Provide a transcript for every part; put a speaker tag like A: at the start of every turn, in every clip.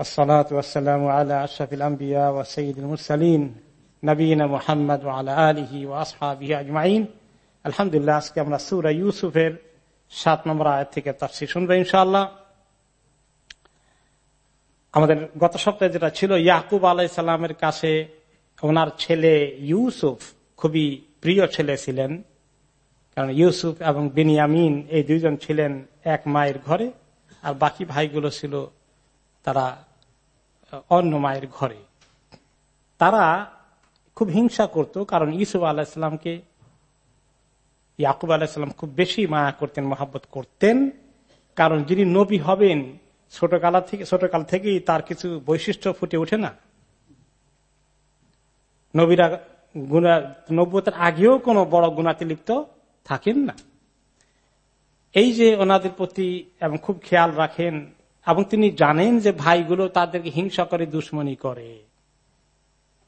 A: والصلاة والسلام على أشرف الأنبياء وسيد المرسلين নবীনা মোহাম্মদ আলহি ও আসহাবি আজমাইন আলহামদুলিল্লাহ আজকে আমরা সুরা ইউসুফের সাত নম্বর আয়াত থেকে তাফসির শুনবো ইনশাআল্লাহ আমাদের গত সপ্তাহে যেটা ছিল ইয়াকুব আলাইসাল্লামের কাছে ওনার ছেলে ইউসুফ খুবই প্রিয় ছেলে ছিলেন কারণ ইউসুফ এবং বিনিয়ামিন এই দুইজন ছিলেন এক মায়ের ঘরে আর বাকি ভাইগুলো ছিল তারা অন্য মায়ের ঘরে। তারা খুব হিংসা করত, কারণ ইসুফ আলাহিসামকে ইয়াকুব আলাহিসাম খুব বেশি মায়া করতেন, মহাব্বত করতেন। কারণ যিনি নবী হবেন, ছোটকাল থেকে ছোটকাল থেকেই তার কিছু বৈশিষ্ট্য ফুটে ওঠে না। নবীরা গুণা নব্বতের আগেও কোনো বড় গুণাতে লিপ্ত থাকেন না। এই যে ওনাদের প্রতি এবং খুব খেয়াল রাখেন এবং তিনি জানেন যে ভাইগুলো তাদেরকে হিংসা করে, দুশ্মনী করে।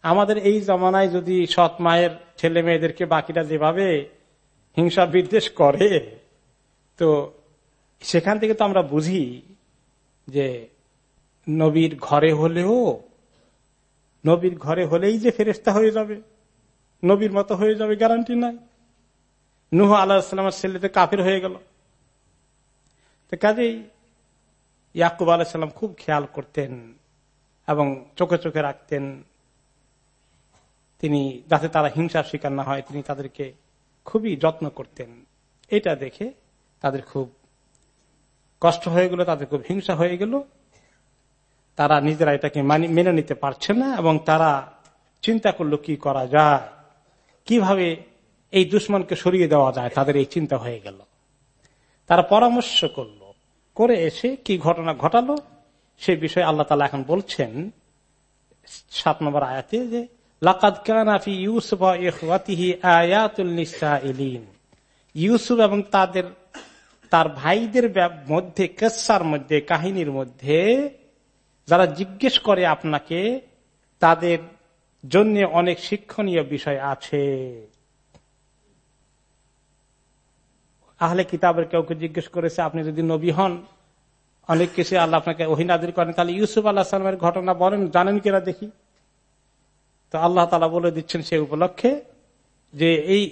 A: আমাদের এই জমানায় যদি সৎ মায়ের ছেলে মেয়েদেরকে বাকিরা যেভাবে হিংসা বিদ্বেষ করে, তো সেখান থেকে তো আমরা বুঝি যে নবীর ঘরে হলেও, নবীর ঘরে হলেই যে ফেরেস্তা হয়ে যাবে, নবীর মতো হয়ে যাবে গ্যারান্টি নাই। নুহ আল্লাহামের ছেলেতে কাফের হয়ে গেল। তো কাজেই ইয়াকুব আলাহিসাল্লাম খুব খেয়াল করতেন এবং চোখে চোখে রাখতেন। তিনি, যাতে তারা হিংসার শিকার না হয়, তিনি তাদেরকে খুবই যত্ন করতেন। এটা দেখে তাদের খুব কষ্ট হয়ে গেল, তাদের খুব হিংসা হয়ে গেল। তারা নিজেরা এটাকে মেনে নিতে পারছে না এবং তারা চিন্তা করল, কি করা যায়? কীভাবে এই দুশ্মনকে সরিয়ে দেওয়া যায়? তাদের এই চিন্তা হয়ে গেল। তারা পরামর্শ করল করে এসে কি ঘটনা ঘটালো? সে বিষয়ে আল্লাহ তালা এখন বলছেন, সাত নম্বর আয়াতে যে ইউসুফ এবং তাদের, তার ভাইদের মধ্যে, কেসার মধ্যে, কাহিনীর মধ্যে যারা জিজ্ঞেস করে আপনাকে, তাদের জন্য অনেক শিক্ষণীয় বিষয় আছে। আহলে কিতাবের কেউ জিজ্ঞেস করেছে, আপনি যদি নবী হন, অনেক কিছু আল্লাহ আপনাকে অহিনাদির করেন। তাহলে ইউসুফ আল্লাহ সালামের ঘটনা বলেন, জানেন কিনা দেখি। তো আল্লাহ তালা বলে দিচ্ছেন সেই উপলক্ষে যে এই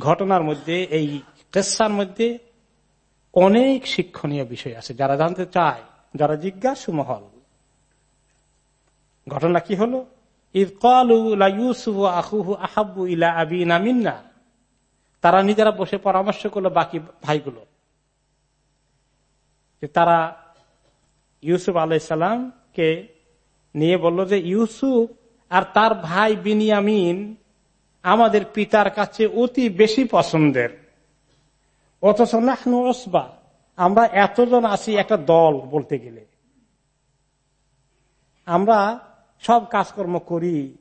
A: ঘটনার মধ্যে, এই কেসার মধ্যে অনেক শিক্ষণীয় বিষয় আছে। যারা জানতে চায়, যারা জিজ্ঞাসু মহল ঘটনা কি হলো? আহাবু ইলা আবিনা মিন্না। তারা নিজেরা বসে পরামর্শ করল বাকি ভাইগুলো। তারা ইউসুফ আলাইসাল্লামকে নিয়ে বলল যে, ইউসুফ আর তার ভাই বিনিয়ামিন আমাদের পিতার কাছে অতি বেশি পছন্দের। অথচ ওসবা আমরা এতজন আছি একটা দল বলতে গেলে। আমরা সব কাজকর্ম করি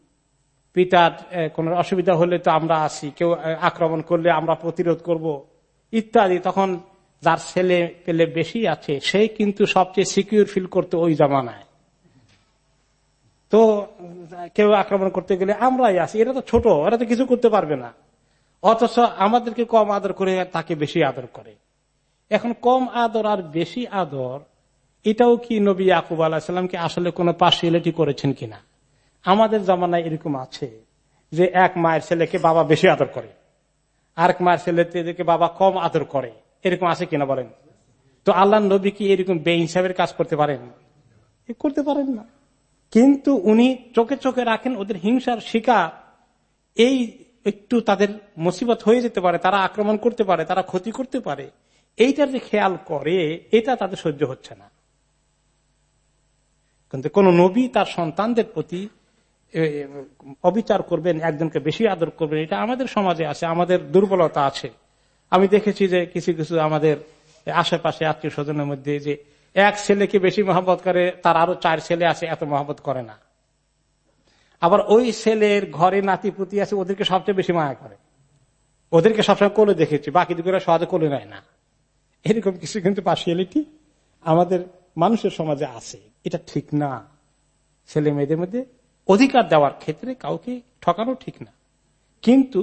A: পিতার কোন অসুবিধা হলে তো আমরা আসি। কেউ আক্রমণ করলে আমরা প্রতিরোধ করব। ইত্যাদি। তখন যার ছেলে পেলে বেশি আছে, সে কিন্তু সবচেয়ে সিকিউর ফিল করতে ওই জামানায়। তো, কেউ আক্রমণ করতে গেলে আমরাই আছি এটা তো ছোট এরা তো কিছু করতে পারবে না। অথচ আমাদেরকে কম আদর করে তাকে বেশি আদর করে। এখন কম আদর আর বেশি আদর, এটাও কি নবী আকুব আলাহিসাল্লামকে আসলে কোনো পার্সিয়ালিটি করেছেন কিনা? আমাদের জামানায় এরকম আছে যে এক মায়ের ছেলেকে বাবা বেশি আদর করে, আরেক মায়ের ছেলেকে বাবা কম আদর করে। এরকম আছে কিনা বলেন? তো আল্লাহ নবী কি এরকম বে হিসাবের কাজ করতে পারেন? করতে পারেন না। কিন্তু উনি চোখে চোখে রাখেন ওদের হিংসার শিকার। এই একটু তাদের মুসিবত হয়ে যেতে পারে, তারা আক্রমণ করতে পারে, তারা ক্ষতি করতে পারে। এইটার যে খেয়াল করে, এটা তাদের সহ্য হচ্ছে না। কিন্তু কোন নবী তার সন্তানদের প্রতি অবিচার করবেন, একজনকে বেশি আদর করবেন, এটা আমাদের সমাজে আছে, আমাদের দুর্বলতা আছে। আমি দেখেছি যে কিছু কিছু আমাদের আশেপাশে আত্মীয় স্বজনের মধ্যে যে এক ছেলেকে বেশি মহব্বত করে, তার আরও চার ছেলে আছে, এত মহব্বত করে না। আবার ওই ছেলের ঘরে নাতি পুতি আছে, ওদেরকে সবচেয়ে বেশি মায়া করে। ওদেরকে সবসময় কোলে দেখেছি, বাকি দুপুরে সহজে কোলে নেয় না। এরকম কিছু কিন্তু পার্সিয়ালিটি আমাদের মানুষের সমাজে আছে, এটা ঠিক না। ছেলে মেয়েদের মধ্যে অধিকার দেওয়ার ক্ষেত্রে কাউকে ঠকানো ঠিক না। কিন্তু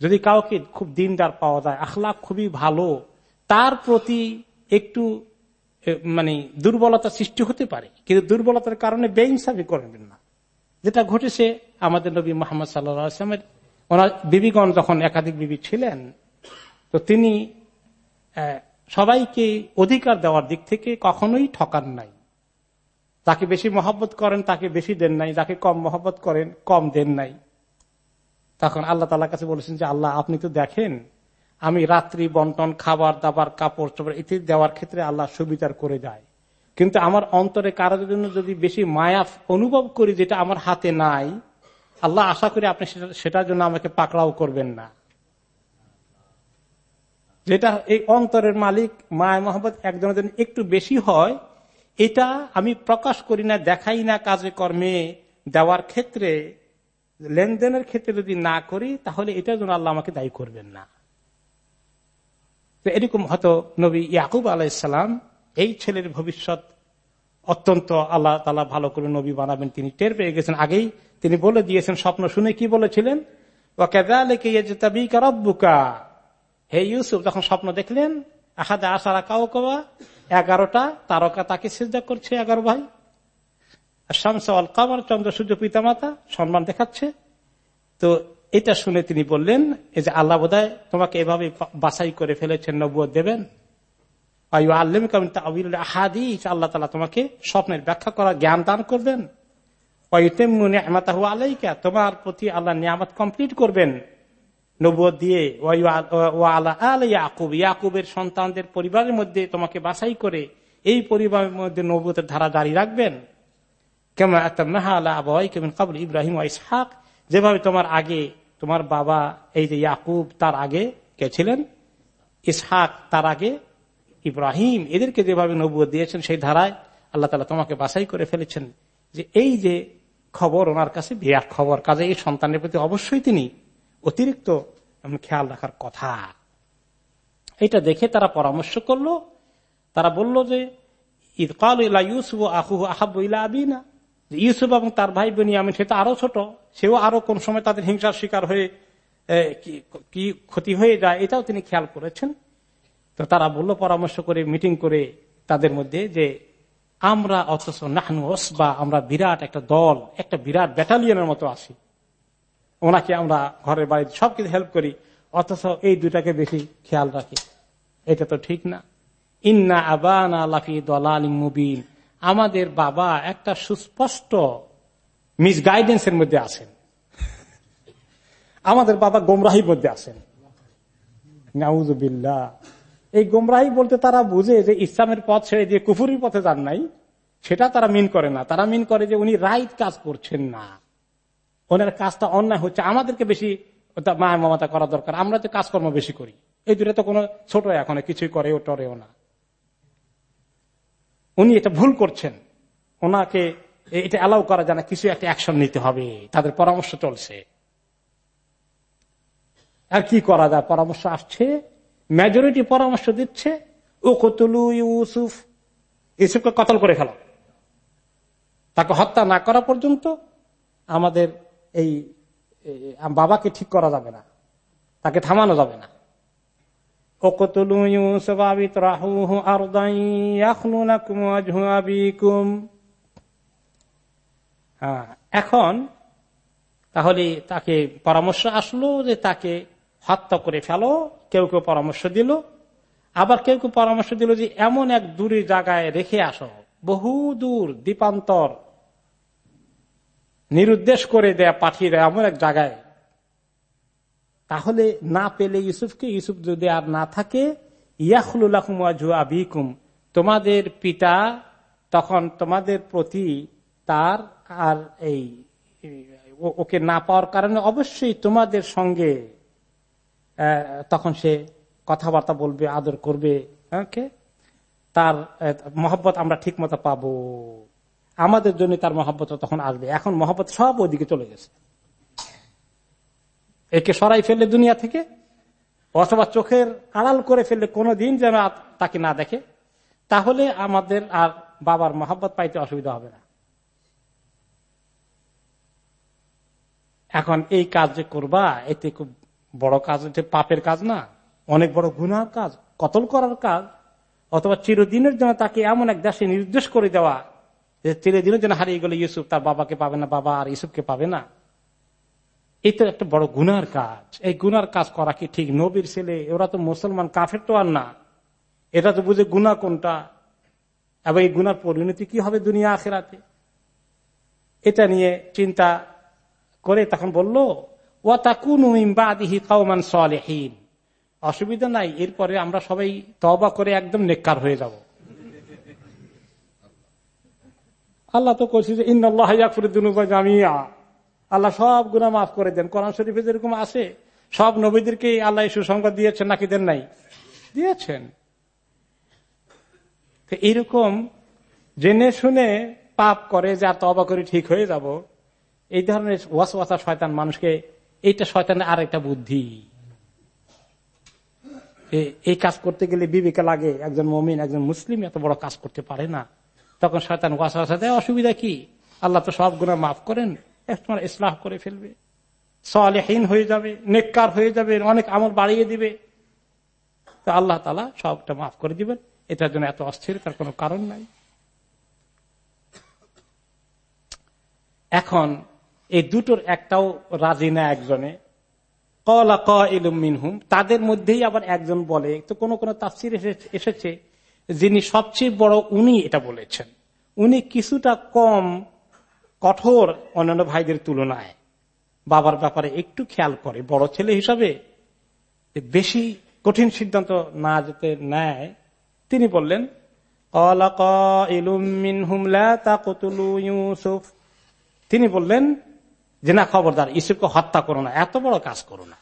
A: যদি কাউকে খুব দিনদার পাওয়া যায়, আখলাখ খুবই ভালো, তার প্রতি একটু মানে দুর্বলতা সৃষ্টি হতে পারে, কিন্তু দুর্বলতার কারণে বেইনসাফি করবেন না। যেটা ঘটেছে আমাদের নবী মোহাম্মদ সাল্লামের ওনার বিবিগণ যখন একাধিক বিবি ছিলেন, তো তিনি সবাইকে অধিকার দেওয়ার দিক থেকে কখনোই ঠকান নাই। যাকে বেশি মহব্বত করেন, তাকে বেশি দেন নাই। যাকে কম মহব্বত করেন, কম দেন নাই। তখন আল্লাহ তালা কাছে বলেছেন যে, আল্লাহ, আপনি তো দেখেন, আমি রাত্রি বন্টন, খাবার দাবার, কাপড় চোপড় ইত্যাদি দেওয়ার ক্ষেত্রে আল্লাহ সুবিধার করে যায় কিন্তু আমার অন্তরে কারোর জন্য যদি বেশি মায়া অনুভব করি যেটা আমার হাতে নাই, আল্লাহ আশা করি আপনি সেটার জন্য আমাকে পাকড়াও করবেন না। যেটা এই অন্তরের মালিক, মায়া মোহাম্মদ একজনের জন্য একটু বেশি হয় এটা আমি প্রকাশ করি না, দেখাই না কাজে কর্মে দেওয়ার ক্ষেত্রে, লেনদেনের ক্ষেত্রে যদি না করি, তাহলে এটার জন্য আল্লাহ আমাকে দায়ী করবেন না। এরকম হয়তো নবী ইয়াকুব আলাইসালাম এই ছেলের ভবিষ্যৎ অত্যন্ত আল্লাহ তালা ভালো করে নবী বানাবেন, তিনি টের পেয়ে গেছেন। আগেই তিনি বলে দিয়েছেন, স্বপ্ন শুনে কি বলেছিলেন? হে ইউসুফ, যখন স্বপ্ন দেখলেন, আহাদে আসারা কাউ কবা এগারোটা তারকা তাকে সিজা করছে, এগারো ভাই। শামসাল কামার, চন্দ্র, সূর্য, পিতামাতা, সম্মান দেখাচ্ছে। তো এটা শুনে তিনি বললেন এই যে আল্লাহ বোধহয় তোমাকে এভাবে বাছাই করে ফেলেছেন নবুয় দেবেন। আল্লাহ তালা তোমাকে স্বপ্নের ব্যাখ্যা করা জ্ঞান দান করবেন। তোমার প্রতি আল্লাহ নিয়ামত কমপ্লিট করবেন। নবুয় দিয়ে ইয়াকুব। ইয়াকুবের সন্তানদের পরিবারের মধ্যে তোমাকে বাছাই করে এই পরিবারের মধ্যে নবুতের ধারা জারি রাখবেন। কেমন কাবুল ইব্রাহিম ইসহাক। যেভাবে তোমার আগে তোমার বাবা, এই যে ইয়াকুব, তার আগে কে ছিলেন? ইসহাক, তার আগে ইব্রাহিম। এদেরকে যেভাবে নবুয় দিয়েছেন, সেই ধারায় আল্লাহ তালা তোমাকে বাছাই করে ফেলেছেন যে এই যে খবর ওনার কাছে বিরাট খবর। কাজে এই সন্তানের প্রতি অবশ্যই তিনি অতিরিক্ত খেয়াল রাখার কথা। এটা দেখে তারা পরামর্শ করল। তারা বলল যে ইউসুফ আহু আহাব ইলা ইউসুফ এবং তার ভাই বেনিয়ামিন, সে তো আরও ছোট, সেও আরও কোন সময় তাদের হিংসার শিকার হয়ে কি ক্ষতি হয়ে যায়, এটাও তিনি খেয়াল করেছেন। তো তারা বলল, পরামর্শ করে, মিটিং করে তাদের মধ্যে যে, আমরা অথচ নাহনু ওসবা, আমরা বিরাট একটা দল, একটা বিরাট ব্যাটালিয়নের মতো আছি। ওনাকে আমরা ঘরের বাড়িতে সবকিছু হেল্প করি, অথচ এই দুটাকে বেশি খেয়াল রাখি। এটা তো ঠিক না। ইন্না আবানা লাফি দলাল মুবিন। আমাদের বাবা একটা সুস্পষ্ট মিসগাইডেন্সের মধ্যে আছেন। আমাদের বাবা গোমরাহির মধ্যে আছেন। নাউজুবিল্লা এই গোমরাহি বলতে তারা বুঝে যে ইসলামের পথ ছেড়ে দিয়ে কুফুরির পথে যান নাই, সেটা তারা মিন করে না। তারা মিন করে যে উনি রাইট কাজ করছেন না। ওনার কাজটা অন্যায় হচ্ছে, আমাদেরকে বেশি মায়া মমতা করা দরকার, আমরা তো কাজকর্ম বেশি করি। এই দূরে তো কোনো ছোট এখন, কিছুই করে ও টরেও না। উনি এটা ভুল করছেন। ওনাকে এটা অ্যালাউ করা যায় না, কিছু একটা অ্যাকশন নিতে হবে, তাদের পরামর্শ চলছে। আর কি করা যায়? পরামর্শ আসছে মেজরিটি পরামর্শ দিচ্ছে ও কতলু ইউসুফ, ইউসুফকে কতল করে ফেল। তাকে হত্যা না করা পর্যন্ত আমাদের এই বাবাকে ঠিক করা যাবে না। তাকে থামানো যাবে না। এখন তাহলে তাকে পরামর্শ আসলো যে তাকে হত্যা করে ফেলো কেউ কেউ পরামর্শ দিল। আবার কেউ কেউ পরামর্শ দিল যে এমন এক দূরে জায়গায় রেখে আসো বহু দূর দ্বীপান্তর নিরুদ্দেশ করে দেয়া, পাঠিয়ে দেয় এমন এক জায়গায়। তাহলে না পেলে ইউসুফকে, ইউসুফ যদি আর না থাকে ইয়াহুলাকুম তোমাদের পিতা তখন তোমাদের প্রতি তার আর এই ওকে না পাওয়ার কারণে অবশ্যই তোমাদের সঙ্গে তখন সে কথাবার্তা বলবে, আদর করবে ওকে তার মহব্বত আমরা ঠিক মতো পাবো। আমাদের জন্য তার মহাব্বত তখন আসবে। এখন মহাব্বত সব ওইদিকে চলে গেছে। একে সরাই ফেললে দুনিয়া থেকে, অথবা চোখের আড়াল করে ফেললে কোনো দিন যেন তাকে না দেখে, তাহলে আমাদের আর বাবার মহাব্বত পাইতে অসুবিধা হবে না। এখন এই কাজ যে করবা, এতে খুব বড় কাজ হচ্ছে পাপের কাজ না, অনেক বড় গুনার কাজ, কতল করার কাজ, অথবা চিরদিনের জন্য তাকে এমন এক দেশে নির্দেশ করে দেওয়া চিরদিনের জন্য হারিয়ে গেলে ইউসুফ, তার বাবাকে পাবে না, বাবা আর ইউসুফকে পাবে না। তো একটা বড় গুনার কাজ। এই গুনার কাজ করা কি ঠিক? নবীর ছেলে, ওরা তো মুসলমান, কাফের তো আর না। এটা তো বুঝে গুনা কোনটা? এবং এই গুনার পরিণতি কি হবে দুনিয়া আখেরাতে? এটা নিয়ে চিন্তা করে তখন বলল অসুবিধা নাই, এরপরে আমরা সবাই তবা করে একদম নেককার হয়ে যাব। আল্লাহ তো করছি যে জামিয়া আল্লাহ সব গুণা মাফ করে দেন। কোরআন শরীফে যেরকম আছে, সব নবীদেরকে আল্লাহ সুসংবাদ দিয়েছেন, নাকি দেন নাই? দিয়েছেন। এইরকম জেনে শুনে পাপ করে যা তবা করে ঠিক হয়ে যাব। এই ধরনের ওয়াসওয়াসা শয়তান মানুষকে, এইটা শয়তানের আর একটা বুদ্ধি এই কাজ করতে গেলে বিবেকে লাগে। একজন মমিন, একজন মুসলিম এত বড় কাজ করতে পারে না। তখন শয়তান ওয়াসওয়াসা দেয় অসুবিধা কি? আল্লাহ তো সব গুণা মাফ করেন একসময় ইসলাহ করে ফেলবে। সলেহীন হয়ে যাবে, নেককার হয়ে যাবে, অনেক আমল বাড়িয়ে দিবে। তো আল্লাহ তালা সবটা মাফ করে দিবেন। এটার জন্য এত অস্থিরতার কোনো কারণ নাই। এখন এই দুটোর একটাও রাজি না একজনে। কলা ক মিনহুম, তাদের মধ্যেই আবার একজন বলে, তো কোন কোন তাফসির এসেছে। যিনি সবচেয়ে বড় উনি এটা বলেছেন। উনি কিছুটা কম কঠোর অন্যান্য ভাইদের তুলনায়। বাবার ব্যাপারে একটু খেয়াল করে। বড় ছেলে হিসাবে বেশি কঠিন সিদ্ধান্ত না যেতে নেয়, তিনি বললেন তিনি বললেন, যে না, খবরদার ইসুফকে হত্যা করো না, এত বড় কাজ করো না।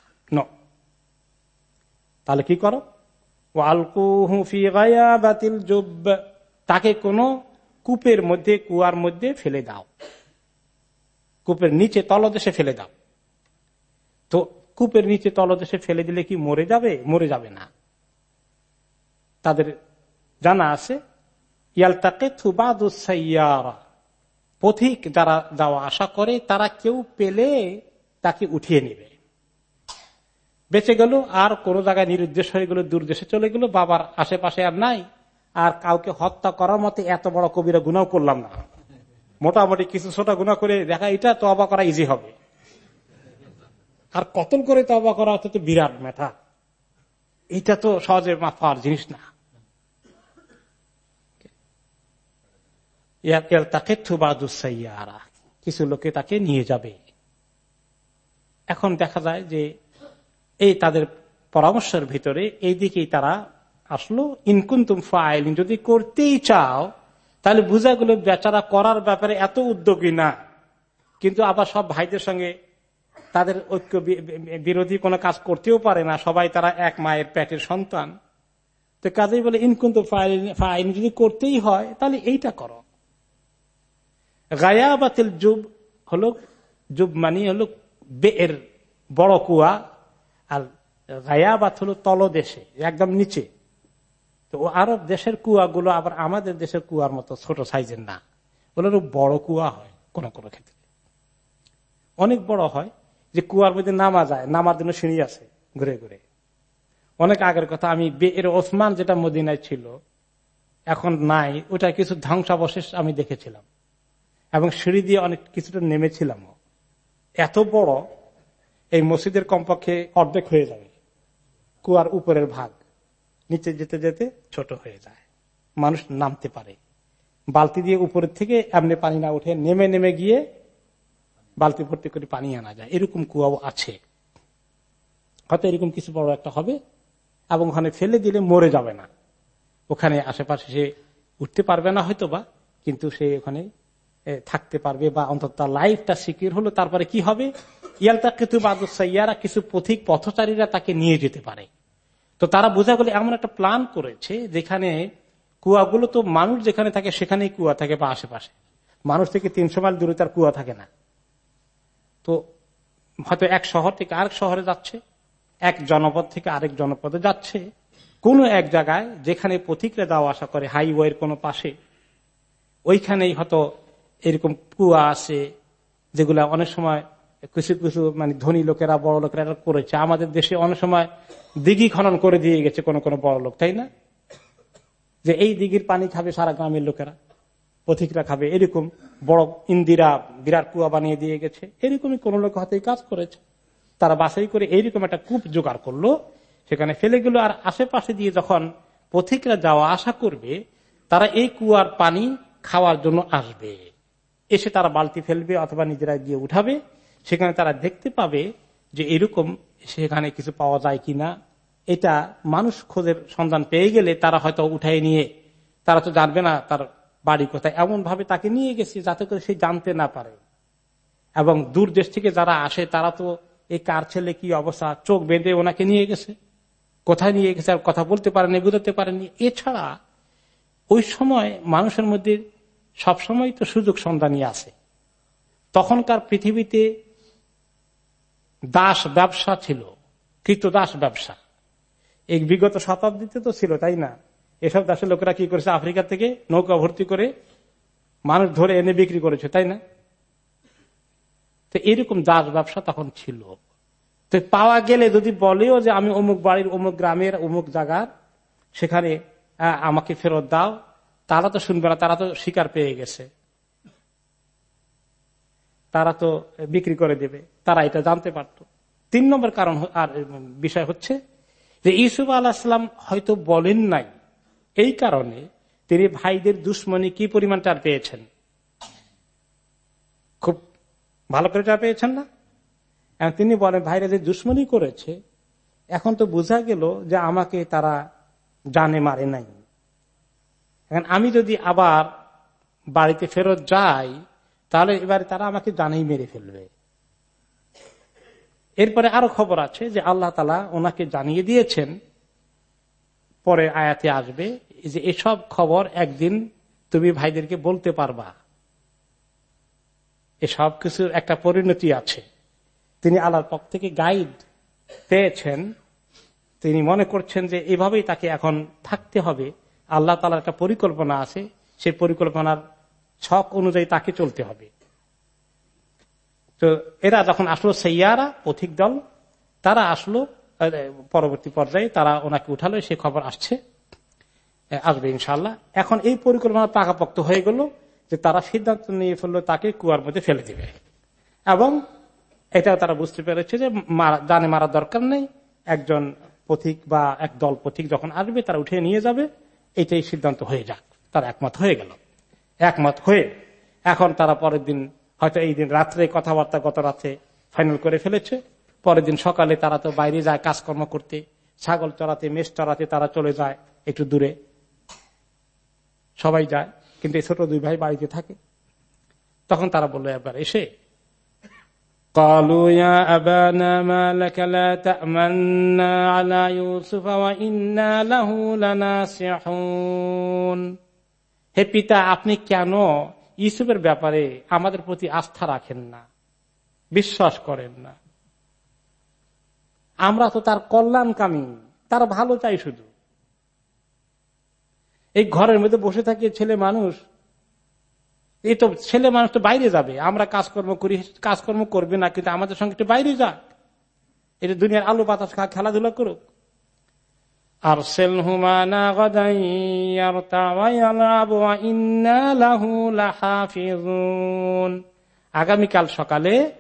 A: তাহলে কি করো? তাকে কোন কূপের মধ্যে, কুয়ার মধ্যে ফেলে দাও। কূপের নিচে তলদেশে ফেলে দাও। তো কূপের নিচে তলদেশে ফেলে দিলে কি মরে যাবে? মরে যাবে না। তাদের জানা আছে ইয়ালতাকে থুবাদুসাইয়ারা পথিক যারা যাওয়া আশা করে, তারা কেউ পেলে তাকে উঠিয়ে নেবে। বেঁচে গেল, আর কোন জায়গায় নিরুদ্দেশ হয়ে গেল, দূরদেশে চলে গেল, বাবার আশেপাশে আর নাই। আর কাউকে হত্যা করার মতো এত বড় কবিরা গুণাও করলাম না। মোটামুটি কিছু ছোট গুণা করে দেখা, এটা তো অবা করা ইজি হবে। আর কতল করে তো অবা করা তো বিরাট মেথা এটা তো সহজে মাফার জিনিস না। তাকে থুবাদুসাইয়ারা কিছু লোকে তাকে নিয়ে যাবে। এখন দেখা যায় যে এই তাদের পরামর্শের ভিতরে এই দিকেই তারা আসলো। ইনকুন্তুম ফাইল যদি করতেই চাও, তাহলে বোঝা গেল বেচারা করার ব্যাপারে এত উদ্যোগী না। কিন্তু আবার সব ভাইদের সঙ্গে তাদের ঐক্য বিরোধী কোনো কাজ করতেও পারে না। সবাই তারা এক মায়ের প্যাটের সন্তান। তো কাজেই বলে ইনকুন্ত ফাইন যদি করতেই হয়, তাহলে এইটা করো। গায়াবাতিল যুব হলো যুব মানি হলো বের বড় কুয়া। আর গায়াবাত হলো তলদেশে, একদম নিচে। তো আরব দেশের কুয়াগুলো আবার আমাদের দেশের কুয়ার মতো ছোট সাইজের না। ওগুলো বড় কুয়া হয় কোন কোন ক্ষেত্রে। অনেক বড় হয় যে কুয়ার মধ্যে নামা যায় নামার জন্য সিঁড়ি আছে ঘুরে ঘুরে। অনেক আগের কথা, আমি এর ওসমান যেটা মদিনায় ছিল, এখন নাই, ওটা কিছু ধ্বংসাবশেষ আমি দেখেছিলাম। এবং সিঁড়ি দিয়ে অনেক কিছুটা নেমেছিলাম এত বড় এই মসজিদের কমপক্ষে অর্ধেক হয়ে যাবে। কুয়ার উপরের ভাগ নিচে যেতে যেতে ছোট হয়ে যায়। মানুষ নামতে পারে। বালতি দিয়ে উপরের থেকে এমনি পানি না উঠে নেমে নেমে গিয়ে বালতি ভর্তি করে পানি আনা যায়। এরকম কুয়াও আছে। হয়তো এরকম কিছু বড় একটা হবে এবং ওখানে ফেলে দিলে মরে যাবে না। ওখানে আশেপাশে সে উঠতে পারবে না হয়তো বা কিন্তু সে ওখানে থাকতে পারবে বা অন্তত লাইফটা সিকিউর হলো, তারপরে কি হবে? ইয়ালতা কিন্তু বাদুসাইয়ারা কিছু পথিক পথচারীরা তাকে নিয়ে যেতে পারে। তো তারা বোঝা গেলে এমন একটা প্ল্যান করেছে, যেখানে কুয়াগুলো তো মানুষ যেখানে থাকে সেখানেই কুয়া থাকে বা আশেপাশে। মানুষ থেকে তিনশো মাইল দূরে তার কুয়া থাকে না। তো হয়তো এক শহর থেকে আরেক শহরে যাচ্ছে, এক জনপদ থেকে আরেক জনপদে যাচ্ছে। কোন এক জায়গায় যেখানে পথিকরা যাওয়া আসা করে, হাইওয়ের কোনো পাশে, ওইখানেই হয়তো এরকম কুয়া আছে, যেগুলা অনেক সময় কিছু কিছু মানে ধনী লোকেরা, বড় লোকেরা করেছে। আমাদের দেশে অনেক সময় দিঘি খনন করে দিয়ে গেছে কোন কোন বড় লোক, তাই না? যে এই দিঘির পানি খাবে সারা গ্রামের লোকেরা, পথিকরা খাবে, এরকম বড় ইন্দিরা বিরাট কুয়া বানিয়ে দিয়ে গেছে। এরকমই কোন লোক এই কাজ করেছে। তারা বাছাই করে এইরকম একটা কূপ জোগাড় করল, সেখানে ফেলে গেল, আর আশেপাশে দিয়ে যখন পথিকরা যাওয়া আশা করবে, তারা এই কুয়ার পানি খাওয়ার জন্য আসবে। এসে তারা বালতি ফেলবে অথবা নিজেরা গিয়ে উঠাবে। সেখানে তারা দেখতে পাবে যে এরকম সেখানে কিছু পাওয়া যায় কিনা। এটা মানুষ খোঁজের সন্ধান পেয়ে গেলে তারা হয়তো উঠাই নিয়ে, তারা তো জানবে না তার বাড়ি কোথায়। এমন ভাবে তাকে নিয়ে গেছে যাতে করে সে জানতে না পারে। এবং দূর দেশ থেকে যারা আসে, তারা তো এই কার ছেলে কি অবস্থা, চোখ বেঁধে ওনাকে নিয়ে গেছে। কোথায় নিয়ে গেছে আর কথা বলতে পারেনি, বুঝতে পারেনি। এছাড়া ওই সময় মানুষের মধ্যে সবসময় তো সুযোগ সন্ধানী আছে। তখনকার পৃথিবীতে দাস ব্যবসা ছিল, কৃত দাস ব্যবসা। এই বিগত শতাব্দীতে তো ছিল, তাই না? এসব দেশের লোকেরা কি করেছে? আফ্রিকা থেকে নৌকা ভর্তি করে মানুষ ধরে এনে বিক্রি করেছে, তাই না? তো এরকম দাস ব্যবসা তখন ছিল। তো পাওয়া গেলে যদি বলেও যে আমি অমুক বাড়ির, অমুক গ্রামের, অমুক জায়গার, সেখানে আমাকে ফেরত দাও, তারা তো শুনবে না, তারা তো শিকার পেয়ে গেছে। তারা তো বিক্রি করে দেবে, তারা এটা জানতে পারত। তিন নম্বর কারণ আর বিষয় হচ্ছে যে ইসুফ আলাহাম হয়তো বলেন নাই, এই কারণে তিনি ভাইদের দুশ্মনী কি পরিমাণ টার পেয়েছেন? খুব ভালো করে টার পেয়েছেন না? তিনি বলেন, ভাইরা যে দুশ্মনী করেছে, এখন তো বোঝা গেল যে আমাকে তারা জানে মারে নাই। এখন আমি যদি আবার বাড়িতে ফেরত যাই তাহলে এবারে তারা আমাকে জানেই মেরে ফেলবে। এরপরে আরও খবর আছে যে আল্লাহ তালা ওনাকে জানিয়ে দিয়েছেন, পরে আয়াতে আসবে যে এসব খবর একদিন তুমি ভাইদেরকে বলতে পারবা। এসব কিছুর একটা পরিণতি আছে। তিনি আল্লাহর পক্ষ থেকে গাইড পেয়েছেন। তিনি মনে করছেন যে এভাবেই তাকে এখন থাকতে হবে। আল্লাহ তালার একটা পরিকল্পনা আছে। সেই পরিকল্পনার ছক অনুযায়ী তাকে চলতে হবে। তো এরা যখন আসলো সেইয়ারা পথিক দল, তারা আসলো পরবর্তী পর্যায়ে তারা ওনাকে উঠালো, সে খবর আসছে আসবে ইনশাল্লাহ এখন এই পরিকল্পনা পাকাপোক্ত হয়ে গেল যে তারা সিদ্ধান্ত নিয়ে ফেলল তাকে কুয়ার মধ্যে ফেলে দিবে। এবং এটা তারা বুঝতে পেরেছে যে জানে মারার দরকার নেই, একজন পথিক বা এক দল পথিক যখন আসবে, তারা উঠে নিয়ে যাবে, এটাই সিদ্ধান্ত হয়ে যাক, তার একমত হয়ে গেল। একমত হয়ে এখন তারা পরের দিন হয়তো এই দিন রাত্রে কথাবার্তা গত রাতে ফাইনাল করে ফেলেছে। পরের দিন সকালে তারা তো বাইরে যায় কাজকর্ম করতে, ছাগল চড়াতে, মেষ চড়াতে তারা চলে যায় একটু দূরে। সবাই যায়, কিন্তু এই ছোট দুই ভাই বাড়িতে থাকে। তখন তারা বলল একবার এসে। কালুয়া হে পিতা, আপনি কেন ইউসুফের ব্যাপারে আমাদের প্রতি আস্থা রাখেন না? বিশ্বাস করেন না। আমরা তো তার কল্যাণকামী, তার ভালো চাই শুধু। এই ঘরের মধ্যে বসে থাকি ছেলে মানুষ এই তো ছেলে মানুষ তো বাইরে যাবে। আমরা কাজকর্ম করি, কাজকর্ম করবে না, কিন্তু আমাদের সঙ্গে একটু বাইরে যাক। এটা দুনিয়ার আলো বাতাস খা খেলাধুলা করুক। আগামীকাল সকালে,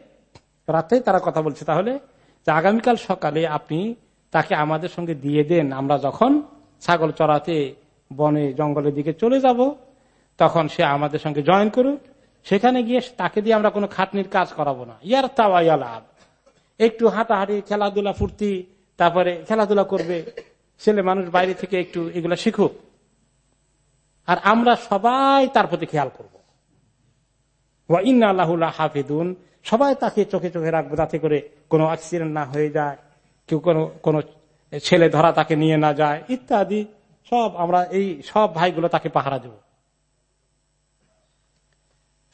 A: রাতে তারা কথা বলছে তাহলে আগামীকাল সকালে আপনি তাকে আমাদের সঙ্গে দিয়ে দেন, আমরা যখন ছাগল চড়াতে বনে, জঙ্গলের দিকে চলে যাব, তখন সে আমাদের সঙ্গে জয়েন করুক। সেখানে গিয়ে তাকে দিয়ে আমরা কোনো খাটনির কাজ করাবো না। ইয়ার তাওয়াই একটু হাঁটাহাঁটি, খেলাধুলা ফুর্তি, তারপরে খেলাধুলা করবে। ছেলে মানুষ বাইরে থেকে একটু এগুলা শিখুক। আর আমরা সবাই তার প্রতি খেয়াল করব। আল্লাহুল্লাহ হাফিদুন সবাই তাকে চোখে চোখে রাখব যাতে করে কোনো অ্যাক্সিডেন্ট না হয়ে যায়, কেউ কোনো কোনো ছেলে ধরা তাকে নিয়ে না যায়, ইত্যাদি। সব আমরা এই সব ভাইগুলো তাকে পাহারা দেব।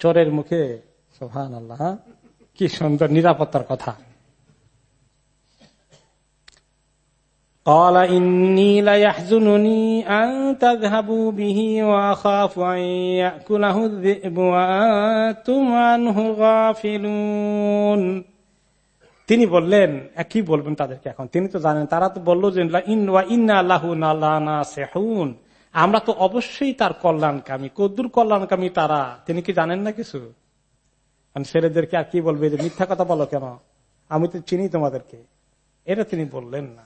A: চোরের মুখে সোহান আল্লাহ? কি সুন্দর নিরাপত্তার কথা। قال إني ليحزنني أن تذهبوا به وأخاف أن يأكله الذئب وأنتم عنه غافلون তিনি বললেন কি বলবেন তাদেরকে এখন তিনি তো জানেন তারা তো বললো যে সেহুন আমরা তো অবশ্যই তার কল্যাণকামী কদ্দুর কল্যাণকামী তারা তিনি কি জানেন না কিছু ছেলেদেরকে আর কি বলবে যে মিথ্যা কথা বলো কেন আমি তো চিনি তোমাদেরকে এটা তিনি বললেন না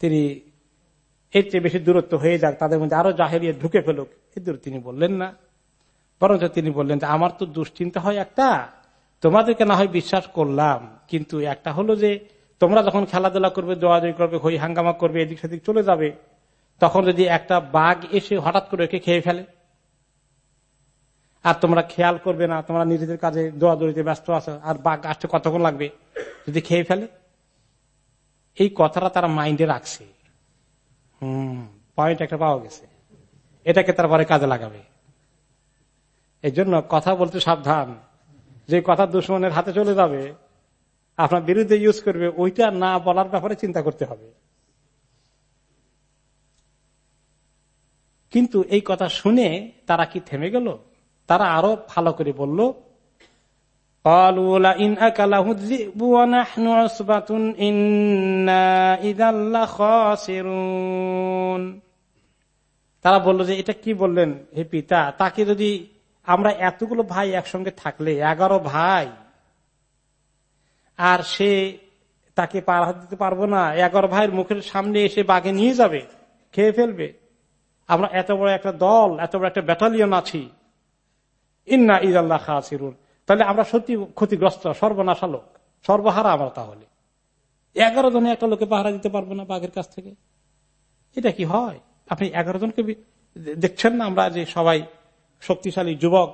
A: তিনি এর চেয়ে বেশি দূরত্ব হয়ে যাক, তাদের মধ্যে আরও জাহেরিয়ে ঢুকে ফেলুক। দূর তিনি বললেন না। বরঞ্চ তিনি বললেন যে, আমার তো দুশ্চিন্তা হয় একটা, তোমাদেরকে না হয় বিশ্বাস করলাম, কিন্তু একটা হলো যে, তোমরা যখন খেলাধুলা করবে দোয়াদি করবে, হই হাঙ্গামা করবে, এদিক সেদিক চলে যাবে, তখন যদি একটা বাঘ এসে হঠাৎ করে একে খেয়ে ফেলে, আর তোমরা খেয়াল করবে না, তোমরা নিজেদের কাজে দোয়াদড়িতে ব্যস্ত আছো, আর বাঘ আসতে কতক্ষণ লাগবে? যদি খেয়ে ফেলে এই কথাটা তারা মাইন্ডে রাখছে। হম পয়েন্ট একটা পাওয়া গেছে। এটাকে তারপরে কাজে লাগাবে। এই জন্য কথা বলতে সাবধান। যে কথা দুশ্মনের হাতে চলে যাবে, আপনার বিরুদ্ধে ইউজ করবে, ওইটা না বলার ব্যাপারে চিন্তা করতে হবে। কিন্তু এই কথা শুনে তারা কি থেমে গেল? তারা আরও ভালো করে বলল তারা বলল যে, এটা কি বললেন হে পিতা? তাকে যদি আমরা এতগুলো ভাই একসঙ্গে থাকলে, এগারো ভাই, আর সে তাকে পার দিতে পারব না, এগারো ভাইয়ের মুখের সামনে এসে বাঘে নিয়ে যাবে, খেয়ে ফেলবে, আমরা এত বড় একটা দল, এত বড় একটা ব্যাটালিয়ন আছি, ইন্না ঈদ আল্লাহ খাসিরুন। তাহলে আমরা সত্যি ক্ষতিগ্রস্ত, সর্বনাশা লোক সর্বহারা আমরা তাহলে। এগারো জনে একটা লোকে পাহারা দিতে পারব না বাঘের কাছ থেকে? এটা কি হয়? আপনি এগারো জনকে দেখছেন না আমরা যে সবাই শক্তিশালী যুবক?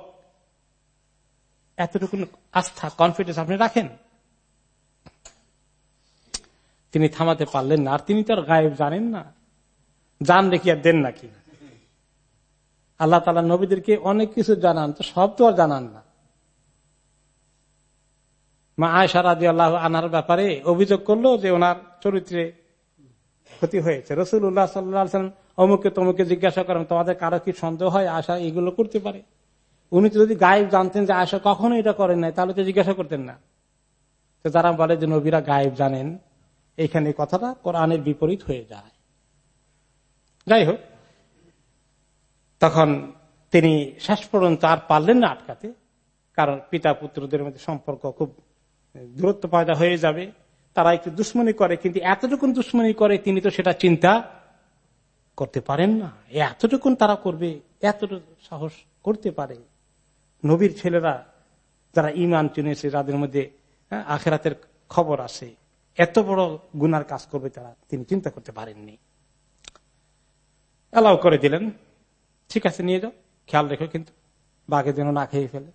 A: এতটুকু আস্থা কনফিডেন্স আপনি রাখেন? তিনি থামাতে পারলেন না, আর তিনি তো গায়েব জানেন না। জান রেখি আর দেন নাকি? আল্লাহ তালা নবীদেরকে অনেক কিছু জানান, তো সব তো আর জানান না। মা আয়সা রাজি আল্লাহ আনার ব্যাপারে অভিযোগ করল যে ওনার চরিত্রে ক্ষতি হয়েছে। রসুল উল্লাহ সাল্লাম অমুকে তমুকে জিজ্ঞাসা করেন তোমাদের কারও কি সন্দেহ হয় আশা এগুলো করতে পারে? উনি যদি গায়েব জানতেন যে আশা কখনো এটা করেন নাই, তাহলে তো জিজ্ঞাসা করতেন না। তো তারা বলে যে নবীরা গায়েব জানেন, এইখানে কথাটা কোরআনের বিপরীত হয়ে যায়। যাই হোক, তখন তিনি শেষ পর্যন্ত আর পারলেন না আটকাতে, কারণ পিতা পুত্রদের মধ্যে সম্পর্ক খুব দূরত্ব পয়দা হয়ে যাবে। তারা একটু দুশ্মনী করে কিন্তু এতটুকুন দুশ্মনী করে তিনি তো সেটা চিন্তা করতে পারেন না। এতটুকুন তারা করবে এতটুকু সাহস করতে পারে। নবীর ছেলেরা যারা ইমান চিনেছে যাদের মধ্যে হ্যাঁ, আখেরাতের খবর আছে এত বড় গুনার কাজ করবে তারা তিনি চিন্তা করতে পারেননি। অ্যালাউ করে দিলেন। ঠিক আছে নিয়ে যাও। খেয়াল রেখো কিন্তু। বাঘে যেন না খেয়ে ফেলে।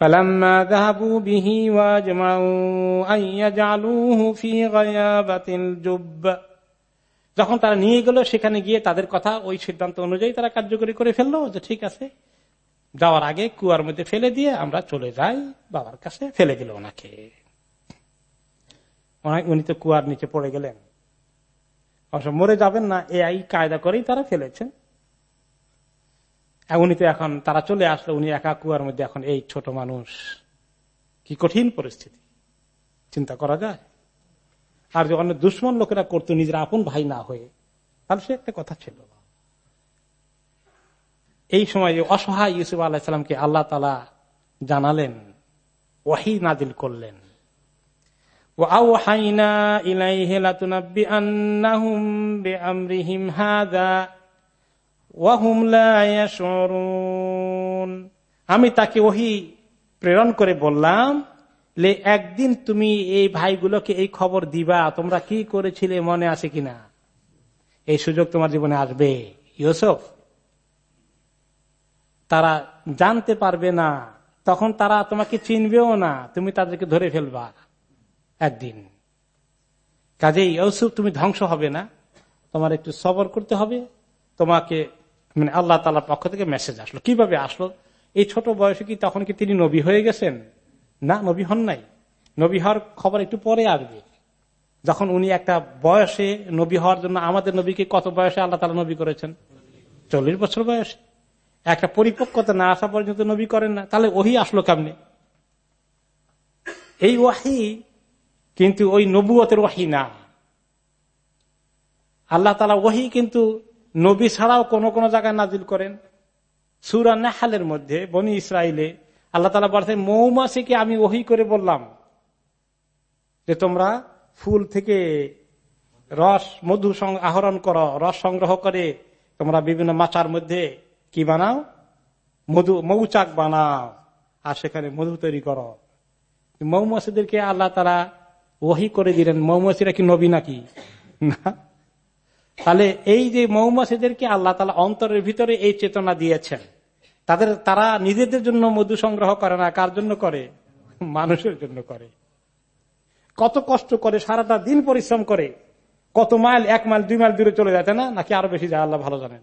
A: فلما ذهبوا به واجمعوا ان يجعلوه في غيابة الجب যখন তারা নিয়ে গেল সেখানে গিয়ে তাদের কথা ওই সিদ্ধান্ত অনুযায়ী তারা কার্যকরী করে ফেললো যে ঠিক আছে যাওয়ার আগে কুয়ার মধ্যে ফেলে দিয়ে আমরা চলে যাই বাবার কাছে ফেলে দিল ওনাকে উনি তো কুয়ার নিচে পড়ে গেলেন অবশ্য মরে যাবেন না এই কায়দা করেই তারা ফেলেছেন হ্যাঁ, উনি তো এখন, তারা চলে আসলো, উনি একা কুয়ার মধ্যে এখন এই ছোট মানুষ। কি কঠিন পরিস্থিতি। চিন্তা করা যায়। আর যখন দুশ্মন লোকেরা করতো নিজের আপন ভাই না হয়ে, তাহলে সে একটা কথা ছিল। এই সময় অসহায় ইউসুফ আলাহিসামকে আল্লাহ তালা জানালেন, ওয়াহি নাদিল করলেন। ইলাইহে লাতুনাব্বি আন্নাহুম বিআমরিহিম হাযা। আমি তাকে ওহি প্রেরণ করে বললাম, লে, একদিন তুমি এই ভাইগুলোকে এই খবর দিবা, তোমরা কি করেছিলে মনে আছে কিনা? এই সুযোগ তোমার জীবনে আসবে। ইউসুফ, তারা জানতে পারবে না, তখন তারা তোমাকে চিনবেও না, তুমি তাদেরকে ধরে ফেলবা একদিন। কাজেই ইউসুফ, তুমি ধ্বংস হবে না, তোমার একটু সবর করতে হবে, তোমাকে মানে আল্লাহ তালার পক্ষ থেকে মেসেজ আসলো। কীভাবে আসলো? এই ছোট বয়সে কি তখন কি তিনি নবী হয়ে গেছেন? না, নবী হন নাই। নবী হওয়ার খবর একটু পরে আসবে। যখন উনি একটা বয়সে নবী হওয়ার জন্য আমাদের নবীকে কত বয়সে আল্লাহ তালা নবী করেছেন? চল্লিশ বছর বয়সে। একটা পরিপক্কতা না আসা পর্যন্ত নবী করেন না। তাহলে ওহি আসলো কেমনে? এই ওয়াহি কিন্তু ওই নবুয়তের ওয়াহি না। আল্লাহ তালা ওহি কিন্তু নবী ছাড়াও কোন কোন জায়গায় নাজিল করেন। সুরা নাহালের মধ্যে, বনি ইসরায়েলে আল্লাহ তালা বলছেন, মৌমাছিকে আমি ওহি করে বললাম যে তোমরা ফুল থেকে রস, মধু আহরণ করো, রস সংগ্রহ করে তোমরা বিভিন্ন মাচার মধ্যে কি বানাও? মধু মৌচাক বানাও আর সেখানে মধু তৈরি করো। মৌমাছিদেরকে আল্লাহ তারা ওহি করে দিলেন। মৌমাছিরা কি নবী নাকি? না। তাহলে এই যে মৌমাছিদেরকে আল্লাহ তালা অন্তরের ভিতরে এই চেতনা দিয়েছেন, তাদের, তারা নিজেদের জন্য মধু সংগ্রহ করে না, কার জন্য করে? মানুষের জন্য করে। কত কষ্ট করে সারাটা দিন পরিশ্রম করে, কত মাইল, এক মাইল, দুই মাইল দূরে চলে যায় না? নাকি আরও বেশি যায়, আল্লাহ ভালো জানেন।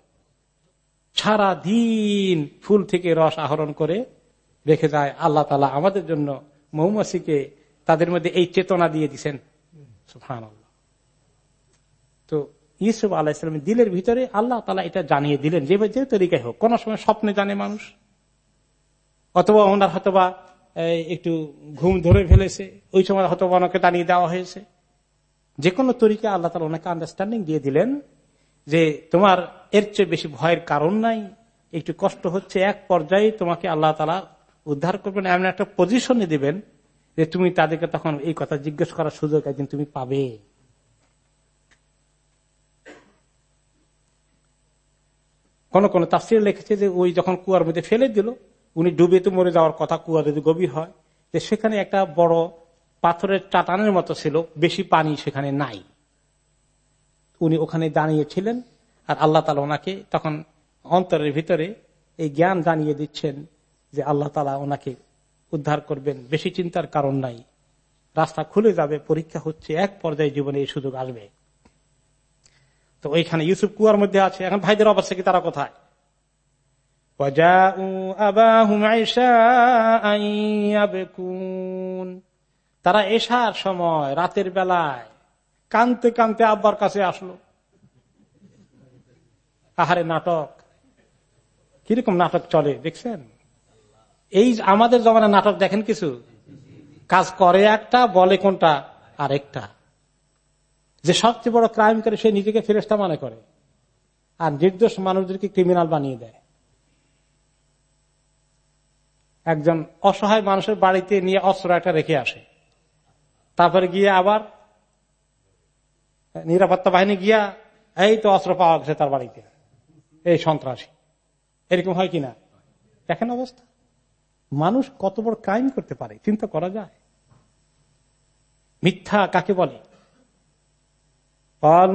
A: সারা দিন ফুল থেকে রস আহরণ করে রেখে যায় আল্লাহ তালা আমাদের জন্য মৌমাছিকে তাদের মধ্যে এই চেতনা দিয়ে দিচ্ছেন তো ইসুফ আল্লাহ ইসলামের দিলের ভিতরে আল্লাহ তালা এটা জানিয়ে দিলেন, যে যে তরিকায় হোক। কোন সময় স্বপ্নে জানে মানুষ। অথবা ওনার হয়তোবা একটু ঘুম ধরে ফেলেছে। ওই সময় হয়তো ওনাকে জানিয়ে দেওয়া হয়েছে। যে কোনো তরিকা আল্লাহ তালা ওনাকে আন্ডারস্ট্যান্ডিং দিয়ে দিলেন যে তোমার এর চেয়ে বেশি ভয়ের কারণ নাই, একটু কষ্ট হচ্ছে, এক পর্যায়ে তোমাকে আল্লাহ তালা উদ্ধার করবেন, এমন একটা পজিশনে দিবেন যে তুমি তাদেরকে তখন এই কথা জিজ্ঞেস করার সুযোগ একদিন তুমি পাবে। কোন কোন তাফসির লিখেছে যে ওই যখন কুয়ার মধ্যে ফেলে দিল, উনি ডুবে তো মরে যাওয়ার কথা কুয়া যদি গভীর হয়, যে সেখানে একটা বড় পাথরের চাটানের মতো ছিল, বেশি পানি সেখানে নাই। উনি ওখানে দাঁড়িয়েছিলেন আর আল্লাহ তালা ওনাকে তখন অন্তরের ভিতরে এই জ্ঞান জানিয়ে দিচ্ছেন যে আল্লাহ তালা ওনাকে উদ্ধার করবেন, বেশি চিন্তার কারণ নাই। রাস্তা খুলে যাবে, পরীক্ষা হচ্ছে, এক পর্যায়ে জীবনে এই সুযোগ আসবে। তো ওইখানে ইউসুফ কুয়ার মধ্যে আছে, এখন ভাইদের অবস্থা কি, তারা কোথায়? তারা এসার সময়, রাতের বেলায়, কানতে কানতে আব্বার কাছে আসলো। আহারে নাটক। কীরকম নাটক চলে, দেখছেন? এই আমাদের জমানা নাটক দেখেন কিছু? কাজ করে একটা, বলে কোনটা? আরেকটা। যে সবচেয়ে বড় ক্রাইম করে সে নিজেকে ফেরেস্তা মনে করে আর নির্দোষ মানুষদেরকে ক্রিমিনাল বানিয়ে দেয়। একজন অসহায় মানুষের বাড়িতে নিয়ে অস্ত্র একটা রেখে আসে। তারপরে গিয়ে আবার নিরাপত্তা বাহিনী গিয়া, এই তো অস্ত্র পাওয়া গেছে তার বাড়িতে। এই সন্ত্রাসী। এরকম হয় কিনা? দেখেন অবস্থা। মানুষ কত বড় ক্রাইম করতে পারে, চিন্তা করা যায়। মিথ্যা কাকে বলে? তারা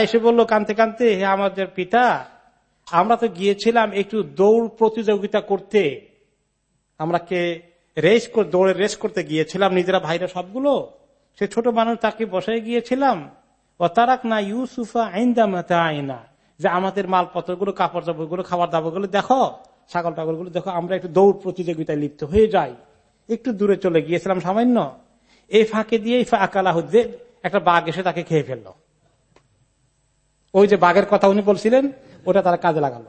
A: এসে বলল, কানতে কানতে, হে আমাদের পিতা, আমরা তো গিয়েছিলাম একটু দৌড় প্রতিযোগিতা করতে। আমরা কে রেস দৌড়ে রেস করতে গিয়েছিলাম, নিজেরা ভাইরা সবগুলো। সে ছোট মানুষ তাকে বসে গিয়েছিলাম। ও তারাক না ইউসুফা আইন্দা আইনা যে আমাদের মালপত্রগুলো কাপড় চাপড়গুলো খাবার দাবারগুলো দেখো ছাগল টাগলগুলো দেখো, আমরা একটু দৌড় প্রতিযোগিতায় লিপ্ত হয়ে যাই। একটু দূরে চলে গিয়েছিলাম, সামান্য। এই ফাঁকে দিয়ে আকালা হচ্ছে একটা বাঘ এসে তাকে খেয়ে ফেলল। ওই যে বাঘের কথা উনি বলছিলেন, ওটা তারা কাজে লাগালো।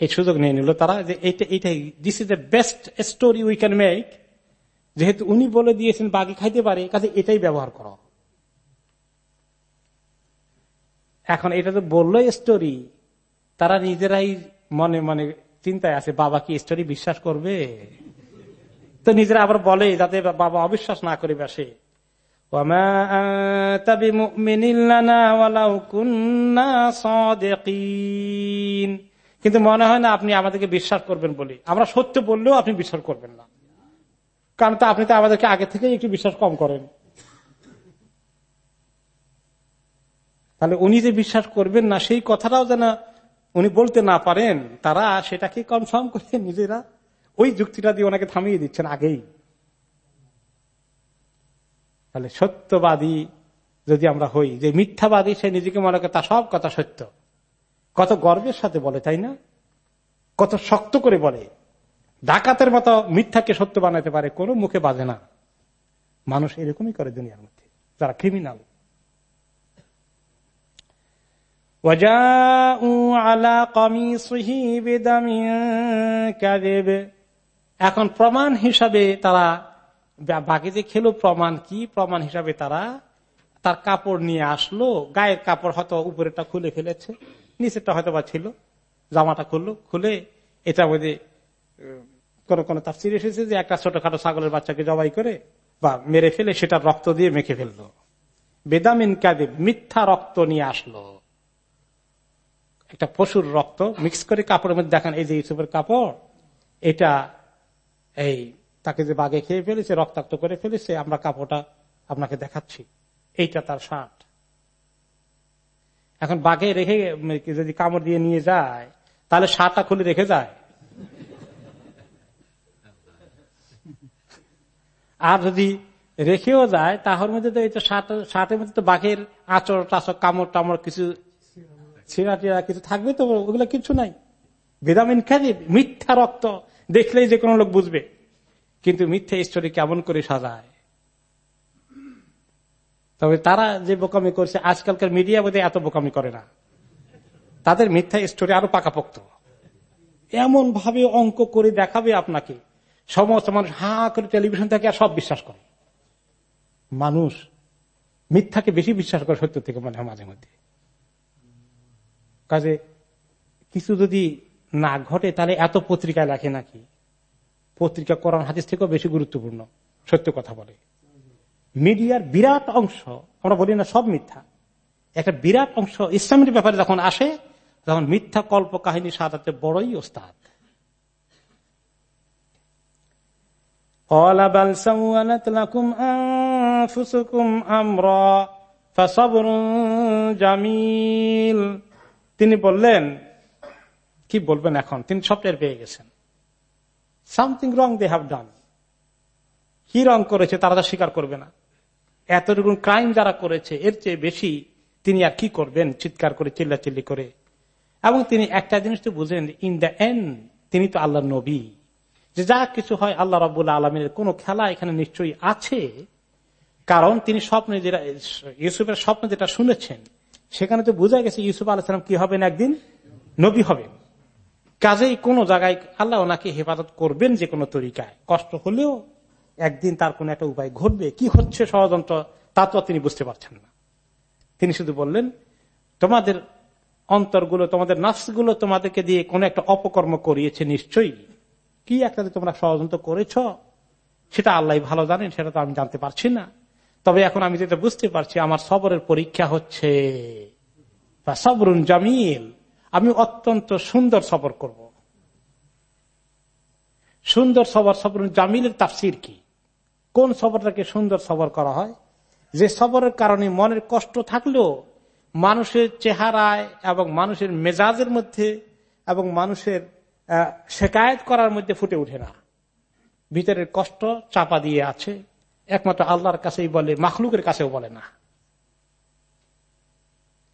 A: এই সুযোগ নিয়ে নিল তারা যে এইটা, এইটাই this is the best story we can make যেহেতু উনি বলে দিয়েছেন, বাঘে খাইতে পারে, কাজে এটাই ব্যবহার করো। এখন এটা তো বলল স্টোরি তারা নিজেরাই মনে মনে চিন্তায় আছে, বাবা কি স্টোরি বিশ্বাস করবে? তো নিজেরা আবার বলে যাতে বাবা অবিশ্বাস না করে বসে। কিন্তু মনে হয় না আপনি আমাদেরকে বিশ্বাস করবেন বলে। আমরা সত্য বললেও আপনি বিশ্বাস করবেন না। কারণ তো আপনি তো আমাদেরকে আগে থেকে একটু বিশ্বাস কম করেন। তাহলে উনি যে বিশ্বাস করবেন না, সেই কথাটাও যেন উনি বলতে না পারেন, তারা সেটাকে কনফার্ম করে নিজেরা ওই যুক্তিটা দিয়ে ওনাকে থামিয়ে দিচ্ছেন আগেই। তাহলে সত্যবাদী যদি আমরা হই, যে মিথ্যাবাদী সে নিজেকে মনে করে তা সব কথা সত্য। কত গর্বের সাথে বলে, তাই না? কত শক্ত করে বলে। ডাকাতের মতো মিথ্যাকে সত্য বানাতে পারে, কোনো মুখে বাজে না। মানুষ এরকমই করে দুনিয়ার মধ্যে, যারা ক্রিমিনাল এখন প্রমাণ হিসাবে তারা, বাকি যে খেলো প্রমাণ, কি প্রমাণ হিসাবে তারা, তার কাপড় নিয়ে আসলো, গায়ের কাপড় হয়তো উপরেটা খুলে ফেলেছে, নিচেরটা হয়তো বা ছিল, জামাটা খুললো, খুলে এটা মধ্যে কোন কোন তার চির এসেছে যে একটা ছোটখাটো ছাগলের বাচ্চাকে জবাই করে বা মেরে ফেলে, সেটা রক্ত দিয়ে মেখে ফেলল। বেদামিন কাদে মিথ্যা রক্ত নিয়ে আসলো। একটা পশুর রক্ত মিক্স করে কাপড়ের মধ্যে দেখান, এই যে ইউসুফের কাপড়, এটা এই তাকে যে বাগে খেয়ে ফেলেছে, রক্তাক্ত করে ফেলেছে, আমরা কাপড়টা আপনাকে দেখাচ্ছি। এইটা তার শার্ট। এখন বাঘে রেখে যদি কামড় দিয়ে নিয়ে যায়, তাহলে শার্টটা খুলে রেখে যায়। আর যদি রেখেও যায়, তাহলে মধ্যে তো এই তো শার্টের মধ্যে তো বাঘের আচর টাচর কামড়, টামড় কিছু ছিঁড়া টিড়া কিছু থাকবে তো ওগুলো কিছু নাই। বেদামিন খাদি মিথ্যা রক্ত দেখলেই যে কোনো লোক বুঝবে। কিন্তু মিথ্যা স্টোরি কেমন করে সাজায়? তবে তারা যে বোকামি করছে, আজকালকার মিডিয়া বোধ এত বোকামি করে না। তাদের মিথ্যা স্টোরি আরও পাকাপোক্ত। এমন ভাবে অঙ্ক করে দেখাবে আপনাকে। সমস্ত মানুষ হা করে টেলিভিশন থেকে আর সব বিশ্বাস করে। মানুষ মিথ্যাকে বেশি বিশ্বাস করে সত্য থেকে মনে মাঝে মধ্যে। কাজে কিছু যদি না ঘটে, তাহলে এত পত্রিকায় লেখে নাকি? পত্রিকা কোরআন, হাদিস থেকেও বেশি গুরুত্বপূর্ণ, সত্য কথা বলে। মিডিয়ার বিরাট অংশ, আমরা বলি না সব মিথ্যা, একটা বিরাট অংশ ইসলামের ব্যাপারে যখন আসে, তখন মিথ্যা কল্প কাহিনী সাজাতে বড়ই ওস্তাদ। জামিল তিনি বললেন, কি বলবেন এখন? তিনি সফটওয়্যার পেয়ে গেছেন। Something wrong they have done কি রং করেছে তারা তা স্বীকার করবে না। এতটুকু ক্রাইম যারা করেছে, এর চেয়ে বেশি তিনি আর কি করবেন? চিৎকার করে, চিল্লাচিল্লি করে। এবং তিনি একটা জিনিস তো বুঝেন ইন দ্য এন্ড তিনি তো আল্লাহ নবী। যে যা কিছু হয় আল্লাহ রবুল্লা আলমের কোন খেলা এখানে নিশ্চয়ই আছে। কারণ তিনি স্বপ্নে যেটা, ইউসুফের স্বপ্ন যেটা শুনেছেন সেখানে তো বোঝা গেছে ইউসুফ আলাহাম কি হবেন একদিন? নবী হবেন। কাজেই কোন জায়গায় আল্লাহ ওনাকে হেফাজত করবেন যে কোনো তরিকায়। কষ্ট হলেও একদিন তার কোন একটা উপায় ঘটবে। কি হচ্ছে ষড়যন্ত্র, তা তো তিনি বুঝতে পারছেন না। তিনি শুধু বললেন, তোমাদের অন্তরগুলো, তোমাদের নার্সগুলো তোমাদেরকে দিয়ে কোন একটা অপকর্ম করিয়েছে নিশ্চয়ই। কি একটা তোমরা ষড়যন্ত্র করেছ, সেটা আল্লাহ ভালো জানেন, সেটা তো আমি জানতে পারছি না। তবে এখন আমি যেটা বুঝতে পারছি, আমার সবরের পরীক্ষা হচ্ছে বা সবরুন জামিল। আমি অত্যন্ত সুন্দর সবর করব। সুন্দর সবর, সবরুন জামিলের তাফসির কি? কোন সবরটাকে সুন্দর সবর করা হয়? যে সবরের কারণে মনের কষ্ট থাকলেও মানুষের চেহারায় এবং মানুষের মেজাজের মধ্যে এবং মানুষের শেকায়ত করার মধ্যে ফুটে ওঠে না। ভিতরের কষ্ট চাপা দিয়ে আছে। একমাত্র আল্লাহর কাছেই বলে, মাখলুকের কাছেও বলে না।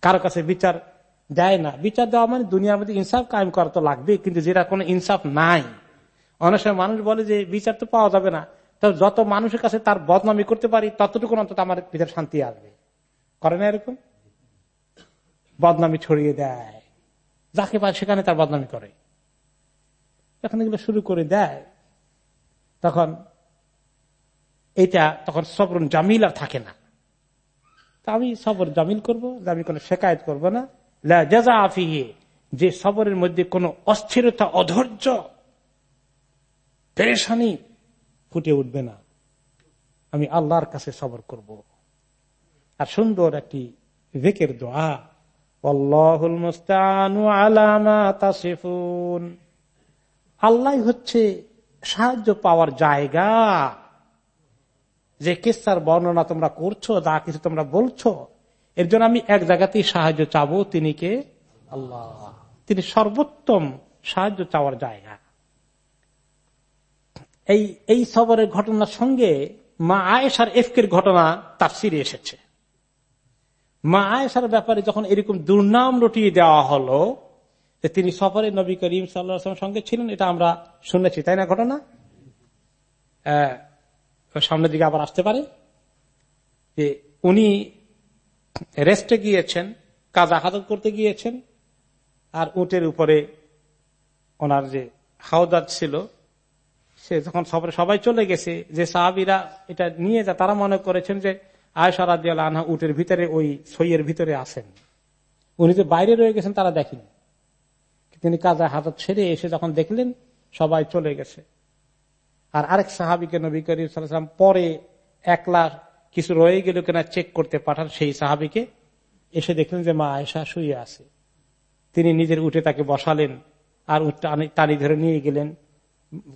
A: কারও কাছে বিচার দেয় না। বিচার দেওয়া মানে দুনিয়ার মধ্যে ইনসাফ কায়েম করা তো লাগবে, কিন্তু যেটা কোনো ইনসাফ নাই। অনেক সময় মানুষ বলে যে, বিচার তো পাওয়া যাবে না। তো যত মানুষের কাছে তার বদনামি করতে পারি, ততটুকু অন্তত আমার ভিতরে শান্তি আসবে। করে না এরকম? বদনামি ছড়িয়ে দেয়। যাকে পায় সেখানে তার বদনামি করে। যখন এগুলো শুরু করে দেয়, তখন এটা তখন সবরুন জামিল আর থাকে না। তা আমি সবর জামিল করব আমি কোনো শেকায়ত করব না। জাজা আফিয়ে যে সবরের মধ্যে কোনো অস্থিরতা, অধৈর্য, পেরেশানি ফুটে উঠবে না। আমি আল্লাহর কাছে সবর করব। আর সুন্দর একটি ভেকের দোয়া আল্লাহ হচ্ছে সাহায্য পাওয়ার জায়গা। যে কিস্তার বর্ণনা তোমরা করছ, যা কিছু তোমরা বলছো, এর জন্য আমি এক জায়গাতেই সাহায্য চাবো তিনি কে? আল্লাহ। তিনি সর্বোত্তম সাহায্য চাওয়ার জায়গা। এই এই সবরের ঘটনার সঙ্গে মা আয়েশার এফকের ঘটনা তার সিরে এসেছে। মা আয়েশার ব্যাপারে যখন এরকম দুর্নাম রটিয়ে দেওয়া হলো, যে তিনি সফরে নবী করিম সাল্লামের সঙ্গে ছিলেন, এটা আমরা শুনেছি, তাই না ঘটনা? সামনের দিকে আবার আসতে পারে, যে উনি রেস্টে গিয়েছেন, কাজা হাজত করতে গিয়েছেন, আর উটের উপরে ওনার যে হাওদাত ছিল, সে যখন সবাই চলে গেছে, যে সাহাবিরা এটা নিয়ে যা তারা মনে করেছেন যে আয়সা রাদিয়াল আনহা উটের ভিতরে ওই সইয়ের ভিতরে আসেন উনি যে বাইরে রয়ে গেছেন তারা দেখেনি। তিনি কাজা হাজত ছেড়ে এসে যখন দেখলেন, সবাই চলে গেছে। আর আরেক সাহাবিকে নবী করিম সাল্লাম পরে একলা কিছু রয়ে গেল কিনা চেক করতে পাঠান সেই সাহাবিকে। এসে দেখলেন যে মা আয়েশা শুয়ে আছে। তিনি নিজের উঠে তাকে বসালেন আর টানি ধরে নিয়ে গেলেন।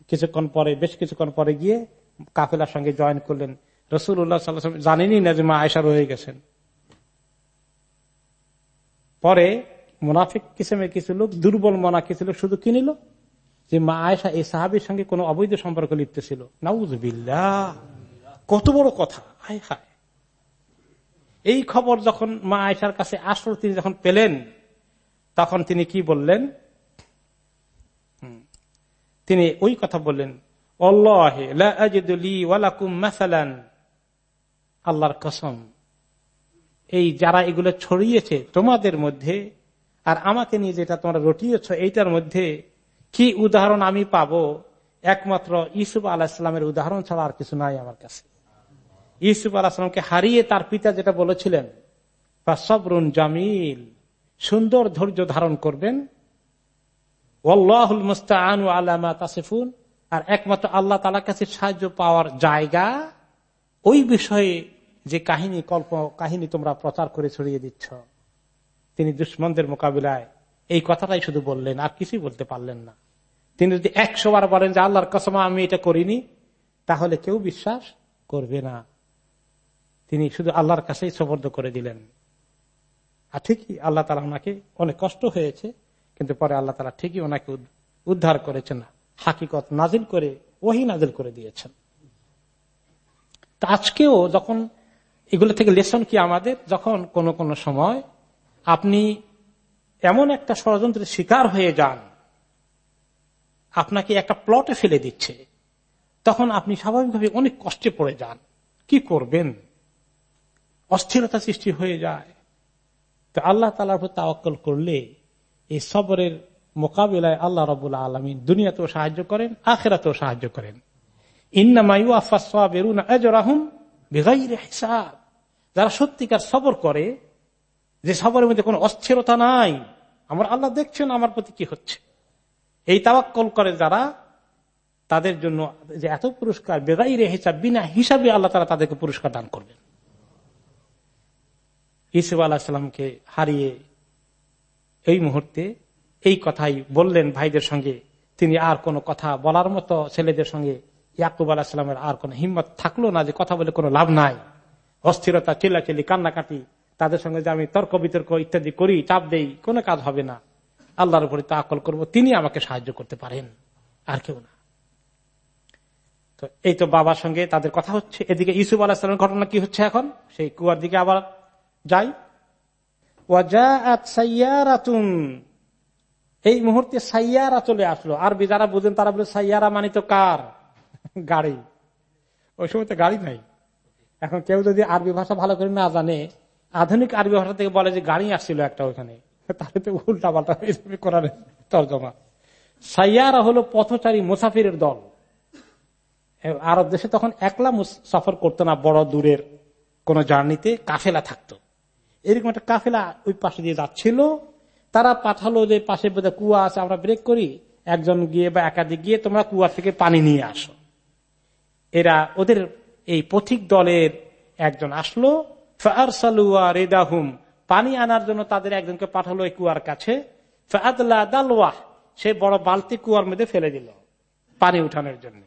A: কিছুক্ষণ পরে, বেশ কিছুক্ষণ পরে গিয়ে কাফেলার সঙ্গে জয়েন করলেন। রসুল উল্লাহ সাল্লাম জানেনই না যে মা আয়েশা রয়ে গেছেন। পরে মোনাফিক কিসেমের কিছু লোক, দুর্বল মনা কিছু লোক শুধু কিনিল। যে মা আয়েশা এই সাহাবির সঙ্গে কোন অবৈধ সম্পর্ক লিপ্ত ছিল। নাউজবিল্লা কত বড় কথা। হায় হায়। এই খবর যখন মা আয়েশার কাছে আসলো তিনি যখন পেলেন, তখন তিনি কি বললেন? তিনি ওই কথা বললেন। আল্লাহর কসম, এই যারা এগুলো ছড়িয়েছে তোমাদের মধ্যে, আর আমাকে নিয়ে যেটা তোমরা রটিয়েছ, এইটার মধ্যে কি উদাহরণ আমি পাবো? একমাত্র ইসুফ আলাহিসামের উদাহরণ ছাড়া আর কিছু নাই আমার কাছে। ইসুফ আলাহিসামকে হারিয়ে তার পিতা যেটা বলেছিলেন বা সবরুন জামিল সুন্দর ধৈর্য ধারণ করবেন। তাসিফুন। আর একমাত্র আল্লাহ তালার কাছে সাহায্য পাওয়ার জায়গা, ওই বিষয়ে যে কাহিনী কল্প, কাহিনী তোমরা প্রচার করে ছড়িয়ে দিচ্ছ। তিনি দুশ্মনদের মোকাবিলায়। এই কথাটাই শুধু বললেন, আর কিছুই বলতে পারলেন না। তিনি যদি একশো বার বলেন যে আল্লাহর কসমা, আমি এটা করিনি, তাহলে কেউ বিশ্বাস করবে না। তিনি শুধু আল্লাহর কাছেই সবর্দ করে দিলেন। আর ঠিকই আল্লাহ তালা ওনাকে অনেক কষ্ট হয়েছে, কিন্তু পরে আল্লাহ তালা ঠিকই ওনাকে উদ্ধার করেছেন, হাকিকত নাজিল করে, ওহি নাজিল করে দিয়েছেন। তা আজকেও যখন এগুলো থেকে লেসন কি আমাদের, যখন কোন কোন সময় আপনি এমন একটা ষড়যন্ত্রের শিকার হয়ে যান আপনাকে একটা প্লটে ফেলে দিচ্ছে। তখন আপনি স্বাভাবিকভাবে অনেক কষ্টে পড়ে যান। কি করবেন? অস্থিরতা সৃষ্টি হয়ে যায়। তো আল্লাহ তালার উপর তাওয়াক্কল করলে এই সবরের মোকাবিলায় আল্লাহ রবুল্লা আলমী দুনিয়াতেও সাহায্য করেন, আখেরাতেও সাহায্য করেন। হিসাব। যারা সত্যিকার সবর করে, যে সবরের মধ্যে কোনো অস্থিরতা নাই, আমার আল্লাহ দেখছেন আমার প্রতি কি হচ্ছে। এই তাওয়াক্কল করে যারা, তাদের জন্য যে এত পুরস্কার, বেগাইরে হিসাব, বিনা হিসাবে আল্লাহ তারা তাদেরকে পুরস্কার দান করবেন। ইসুফ আলাহিসামকে হারিয়ে এই মুহূর্তে এই কথাই বললেন ভাইদের সঙ্গে। তিনি আর কোনো কথা বলার মতো ছেলেদের সঙ্গে ইয়াকুব আলাহিসামের আর কোন হিম্মত থাকল না যে কথা বলে কোনো লাভ নাই। অস্থিরতা, চিল্লাচিল্লি, কান্নাকাটি, তাদের সঙ্গে যে আমি তর্ক বিতর্ক ইত্যাদি করি, চাপ দেই, কোনো কাজ হবে না। আল্লাহর উপরে তাকল করব, তিনি আমাকে সাহায্য করতে পারেন। আর কেউ না। তো এই তো বাবার সঙ্গে তাদের কথা হচ্ছে। এদিকে ইসুফ আলাহিসামের ঘটনা কি হচ্ছে এখন? সেই কুয়ার দিকে আবার যাই। এই মুহূর্তে সাইয়ারা চলে আসলো। আরবি যারা বুঝেন তারা বলে সাইয়ারা মানে তো কার? গাড়ি। ওই সময় তো গাড়ি নাই। এখন কেউ যদি আরবি ভাষা ভালো করে না জানে, আধুনিক আরবি ভাষা থেকে বলে যে গাড়ি আসছিল একটা ওখানে তাহলে তো উল্টা পাল্টা হয়ে করার তর্জমা। সাইয়ারা হলো পথচারী মুসাফিরের দল। আরব দেশে তখন একলা সফর করতো না, বড় দূরের কোন জার্নিতে কাফেলা থাকতো। এরকম একটা কাফেলা ওই পাশে দিয়ে যাচ্ছিল। তারা পাঠালো যে পাশে বোধহয় কুয়া আছে, আমরা ব্রেক করি। একজন গিয়ে বা একাধিক গিয়ে তোমরা কুয়া থেকে পানি নিয়ে আসো। এরা ওদের এই পথিক দলের একজন আসলো। ফারসালুয়া রেদাহুম পানি আনার জন্য তাদের একজনকে পাঠালো কুয়ার কাছে। সে বড় বালতি কুয়ার মধ্যে ফেলে দিল পানি উঠানোর জন্য।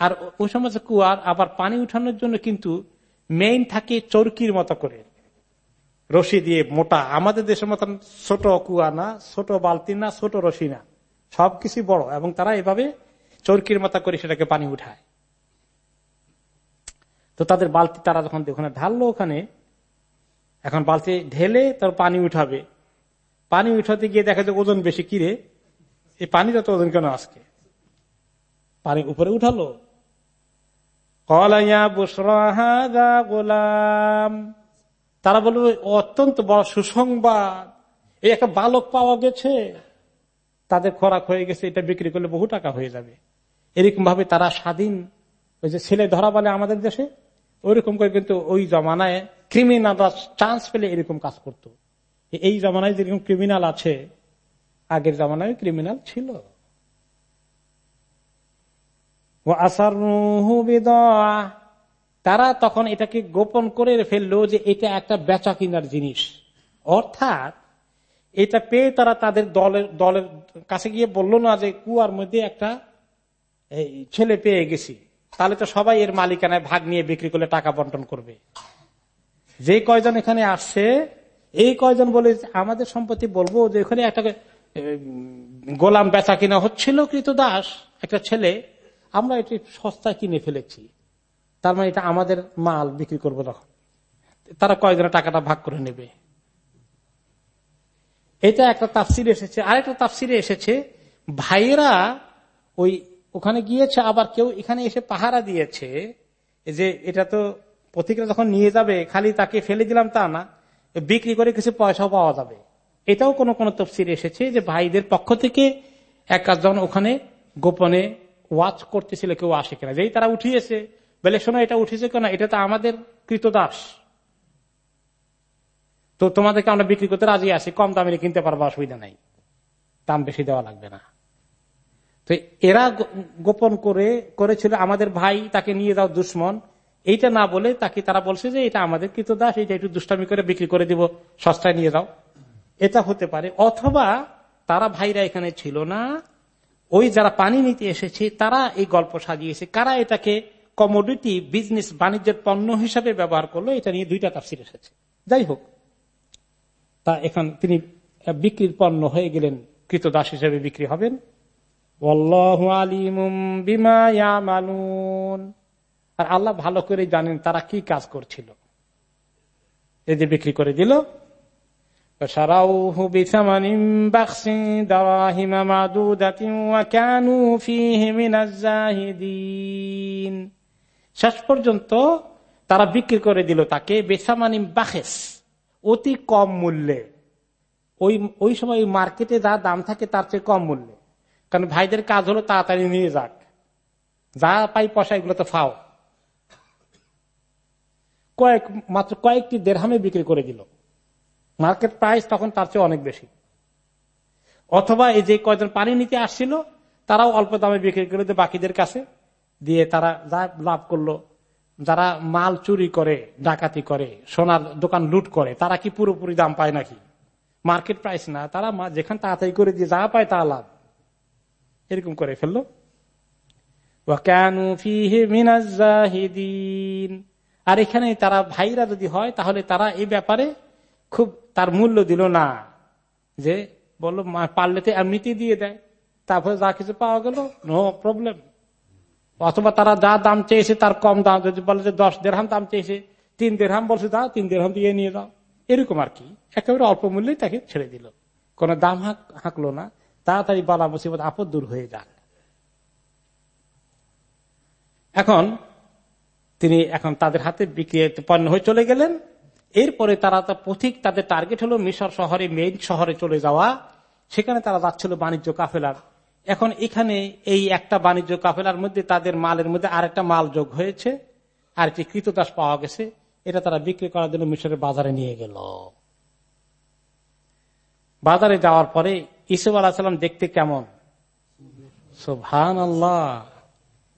A: আর ওই সমস্ত কুয়ার, আবার পানি উঠানোর জন্য কিন্তু মেইন থাকে চরকির মতো করে। রশি দিয়ে মোটা। আমাদের দেশের মতন ছোট কুয়া না, ছোট বালতি না, ছোট রশি না। সবকিছু বড় এবং তারা এভাবে চরকির মতো করে সেটাকে পানি উঠায়। তো তাদের বালতি তারা যখন ওখানে ঢাললো ওখানে এখন বালতি ঢেলে তার পানি উঠাবে। পানি উঠাতে গিয়ে দেখা যায় ওজন বেশি কিরে। এই পানিটা তো ওজন কেন আজকে? পানি উপরে উঠালো। গোলাম। তারা বলবে অত্যন্ত বড় সুসংবাদ। এই একটা বালক পাওয়া গেছে। তাদের খোরাক হয়ে গেছে, এটা বিক্রি করলে বহু টাকা হয়ে যাবে। এরকম ভাবে তারা স্বাধীন। ওই যে ছেলে ধরা বলে আমাদের দেশে, ওইরকম করে কিন্তু ওই জমানায় ক্রিমিনালরা চান্স পেলে এরকম কাজ করত। এই জমানায় যেরকম ক্রিমিনাল আছে, আগের জমানায় ক্রিমিনাল ছিল। তারা তখন এটাকে গোপন করে ফেলল যে এটা একটা বেচা কিনার জিনিস। অর্থাৎ, এটা পেয়ে তারা তাদের দলের দলের কাছে গিয়ে বলল না যে, কুয়ার মধ্যে একটা ছেলে পেয়ে গেছি। তাহলে তো সবাই এর মালিকানায় ভাগ নিয়ে বিক্রি করলে টাকা বন্টন করবে। যে কয়জন এখানে আসছে, এই কয়জন বলে আমাদের সম্পত্তি বলব যে এখানে একটা গোলাম বেচা কিনা হচ্ছিল কৃত দাস, একটা ছেলে, আমরা এটি সস্তা কিনে ফেলেছি। তার মানে এটা আমাদের মাল বিক্রি করব তখন। তারা কয়জনের টাকাটা ভাগ করে নেবে? এটা একটা তাফসিরে এসেছে। আরেকটা তাফসিরে এসেছে, ভাইয়েরা ওই ওখানে গিয়েছে, আবার কেউ এখানে এসে পাহারা দিয়েছে যে এটা তো পথিকরা যখন নিয়ে যাবে, খালি তাকে ফেলে দিলাম তা না, বিক্রি করে কিছু পয়সাও পাওয়া যাবে। এটাও কোন কোন তফসির এসেছে যে ভাইদের পক্ষ থেকে এক যখন ওখানে গোপনে ওয়াচ করতেছিল কেউ আসে কিনা, যেই তারা উঠিয়েছে, বলে, শোনো, এটা উঠেছে কেন? এটা তো আমাদের কৃতদাস তো তোমাদেরকে আমরা বিক্রি করতে রাজি আছি, কম দামে কিনতে পারব, অসুবিধা নাই। দাম বেশি দেওয়া লাগবে না। তো এরা গোপন করে, করেছিল, আমাদের ভাই তাকে নিয়ে যাও, দুশ্মন। এইটা না বলে তাকে তারা বলছে যে এটা আমাদের কৃতদাস এটা একটু দুষ্টামি করে বিক্রি করে দিব, সস্তায় নিয়ে যাও। এটা হতে পারে। অথবা তারা ভাইরা এখানে ছিল না, ওই যারা পানি নিতে এসেছে, তারা এই গল্প সাজিয়েছে। কারা এটাকে কমোডিটি বিজনেস বাণিজ্যের পণ্য হিসাবে ব্যবহার করল, এটা নিয়ে দুইটা তাফসির এসেছে। যাই হোক, তা এখন তিনি বিক্রির পণ্য হয়ে গেলেন কৃতদাস হিসেবে বিক্রি হবেন। আর আল্লাহ ভালো করে জানেন তারা কি কাজ করছিল। এদের বিক্রি করে দিল। শেষ পর্যন্ত তারা বিক্রি করে দিল তাকে বেসামানিম বাখেস, অতি কম মূল্যে। ওই ওই সময় মার্কেটে যা দাম থাকে তার চেয়ে কম মূল্যে। কারণ ভাইদের কাজ হলো তাড়াতাড়ি নিয়ে যাক। যা পাই পয়সা এগুলো তো ফাও। কয়েক, মাত্র কয়েকটি দেড়হামে বিক্রি করে দিল। মার্কেট প্রাইস তখন তার চেয়ে অনেক বেশি। অথবা এই যে কয়জন পানি নিতে আসছিল, তারাও অল্প দামে বিক্রি করে দিয়ে বাকিদের কাছে দিয়ে তারা যা লাভ করল, যারা মাল চুরি করে, ডাকাতি করে, সোনার দোকান লুট করে, তারা কি পুরোপুরি দাম পায় নাকি? মার্কেট প্রাইস না, তারা যেখানে তাড়াতাড়ি করে দিয়ে যা পায় তা লাভ। এরকম করে ফেলল। আর এখানে তারা ভাইরা যদি হয়, তাহলে তারা এই ব্যাপারে খুব তার মূল্য দিল না। যে বলল পারলে তো এমনিতেই দিয়ে দেয়। তারপরে যা কিছু পাওয়া গেল নো প্রবলেম অথবা তারা যা দাম চেয়েছে, তার কম দাম। যদি বলে যে দশ দেড়হাম দাম চেয়েছে, তিন দেড়হাম বলছে দাও তিন দেড়হাম দিয়ে নিয়ে দাও এরকম আর কি। একেবারে অল্প মূল্যেই তাকে ছেড়ে দিল। কোন দাম হাঁক, হাঁকলো না। তাড়াতাড়ি বালা মুসিবত আপদ দূর হয়ে যাক। এখন তিনি এখন তাদের হাতে পণ্য হয়ে চলে গেলেন। এরপরে তারা পথিক তাদের টার্গেট হলো মিশর শহরে, মেইন শহরে চলে যাওয়া। সেখানে তারা যাচ্ছিল বাণিজ্য কাফেলার। এখন এখানে এই একটা বাণিজ্য কাফেলার মধ্যে তাদের মালের মধ্যে আরেকটা মাল যোগ হয়েছে, আর একটি কৃতদাস পাওয়া গেছে। এটা তারা বিক্রি করার জন্য মিশরের বাজারে নিয়ে গেল। বাজারে যাওয়ার পরে ইসুফ আলাহাম দেখতে কেমন? সোভান আল্লাহ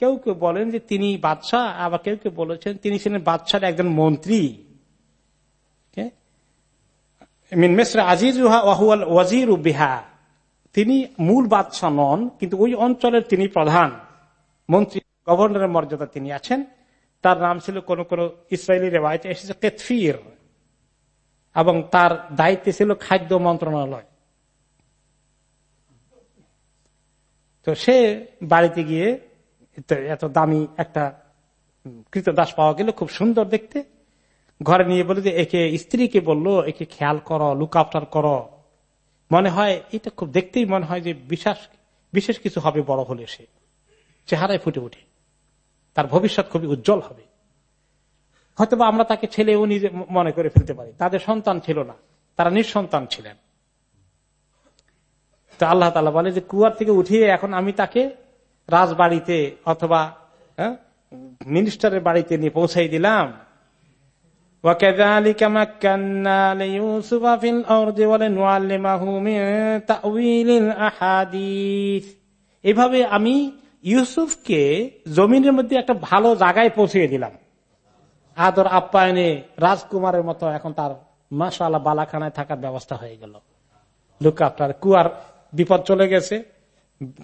A: কেউ কেউ বলেন যে তিনি বাদশাহ, আবার কেউ কেউ বলেছেন তিনি ছিলেন বাদশার একজন মন্ত্রী। তিনি মূল বাদশাহ নন, কিন্তু ওই অঞ্চলের তিনি প্রধান মন্ত্রী, গভর্নরের মর্যাদা তিনি আছেন। তার নাম ছিল কোন কোন ইসরায়েলি রেওয়ায়তে এসেছে কেতফির, এবং তার দায়িত্বে ছিল খাদ্য মন্ত্রণালয়। তো সে বাড়িতে গিয়ে এত দামি একটা কৃতদাস পাওয়া গেল, খুব সুন্দর দেখতে। ঘরে নিয়ে বলে যে, একে স্ত্রীকে বলল, একে খেয়াল করো লুক আফটার করো। মনে হয়, এটা খুব দেখতেই মনে হয় যে, বিশেষ বিশেষ কিছু হবে বড় হলে সে। চেহারায় ফুটে উঠে তার ভবিষ্যৎ খুবই উজ্জ্বল হবে। হয়তো আমরা তাকে ছেলেও নিজে মনে করে ফেলতে পারি। তাদের সন্তান ছিল না। তারা নিঃসন্তান ছিলেন। তো আল্লাহ তালা বলে যে, কুয়ার থেকে উঠিয়ে এখন আমি তাকে রাজবাড়িতে অথবা মিনিস্টারের বাড়িতে নিয়ে পৌঁছাই দিলাম। এভাবে আমি ইউসুফকে জমিনের মধ্যে একটা ভালো জায়গায় পৌঁছিয়ে দিলাম। আদর আপ্যায়নে রাজকুমারের মতো এখন তার মাসালা বালাখানায় থাকার ব্যবস্থা হয়ে গেল। লুক আপনার কুয়ার বিপদ চলে গেছে।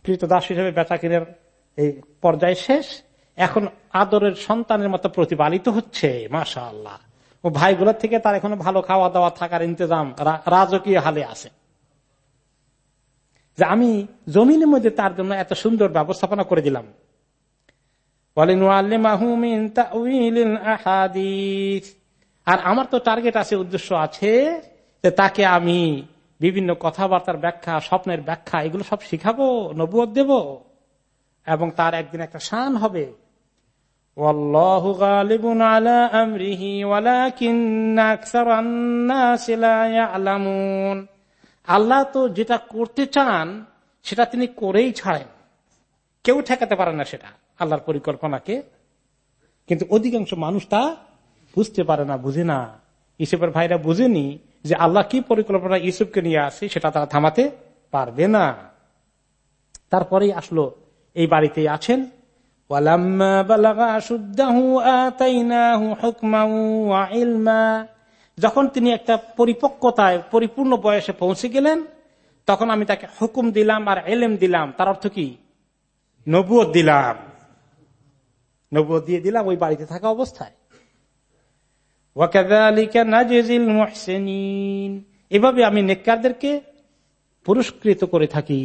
A: কৃতদাস হিসেবে বেচা কিনের এই পর্যায় শেষ। এখন আদরের সন্তানের মতো প্রতিপালিত হচ্ছে মাসা আল্লাহ ও ভাইগুলোর থেকে তার এখন ভালো খাওয়া দাওয়া থাকার ইন্তজাম রাজকীয় হালে আছে। যে আমি জমিনের মধ্যে তার জন্য এত সুন্দর ব্যবস্থাপনা করে দিলাম। আর আমার তো টার্গেট আছে, উদ্দেশ্য আছে যে তাকে আমি বিভিন্ন কথাবার্তার ব্যাখ্যা, স্বপ্নের ব্যাখ্যা, এগুলো সব শিখাবো নবুয় দেব। এবং তার একদিন একটা শান হবে। আল্লাহ তো যেটা করতে চান, সেটা তিনি করেই ছাড়েন। কেউ ঠেকাতে পারে না সেটা, আল্লাহর পরিকল্পনাকে। কিন্তু অধিকাংশ মানুষ তা বুঝতে পারে না, বুঝে না। ইসুফের ভাইরা বুঝেনি যে আল্লাহ কি পরিকল্পনা ইসুফকে নিয়ে আসে, সেটা তারা থামাতে পারবে না। তারপরেই আসলো, এই বাড়িতে আছেন। যখন তিনি একটা পরিপক্কতায়, পরিপূর্ণ বয়সে পৌঁছে গেলেন, তখন আমি তাকে হুকুম দিলাম আর এলেম দিলাম। তার অর্থ কি? নবুয় দিলাম। নবুয় দিয়ে দিলাম ওই বাড়িতে থাকা অবস্থায়। এভাবে আমি নেককারদেরকে পুরস্কৃত করে থাকি।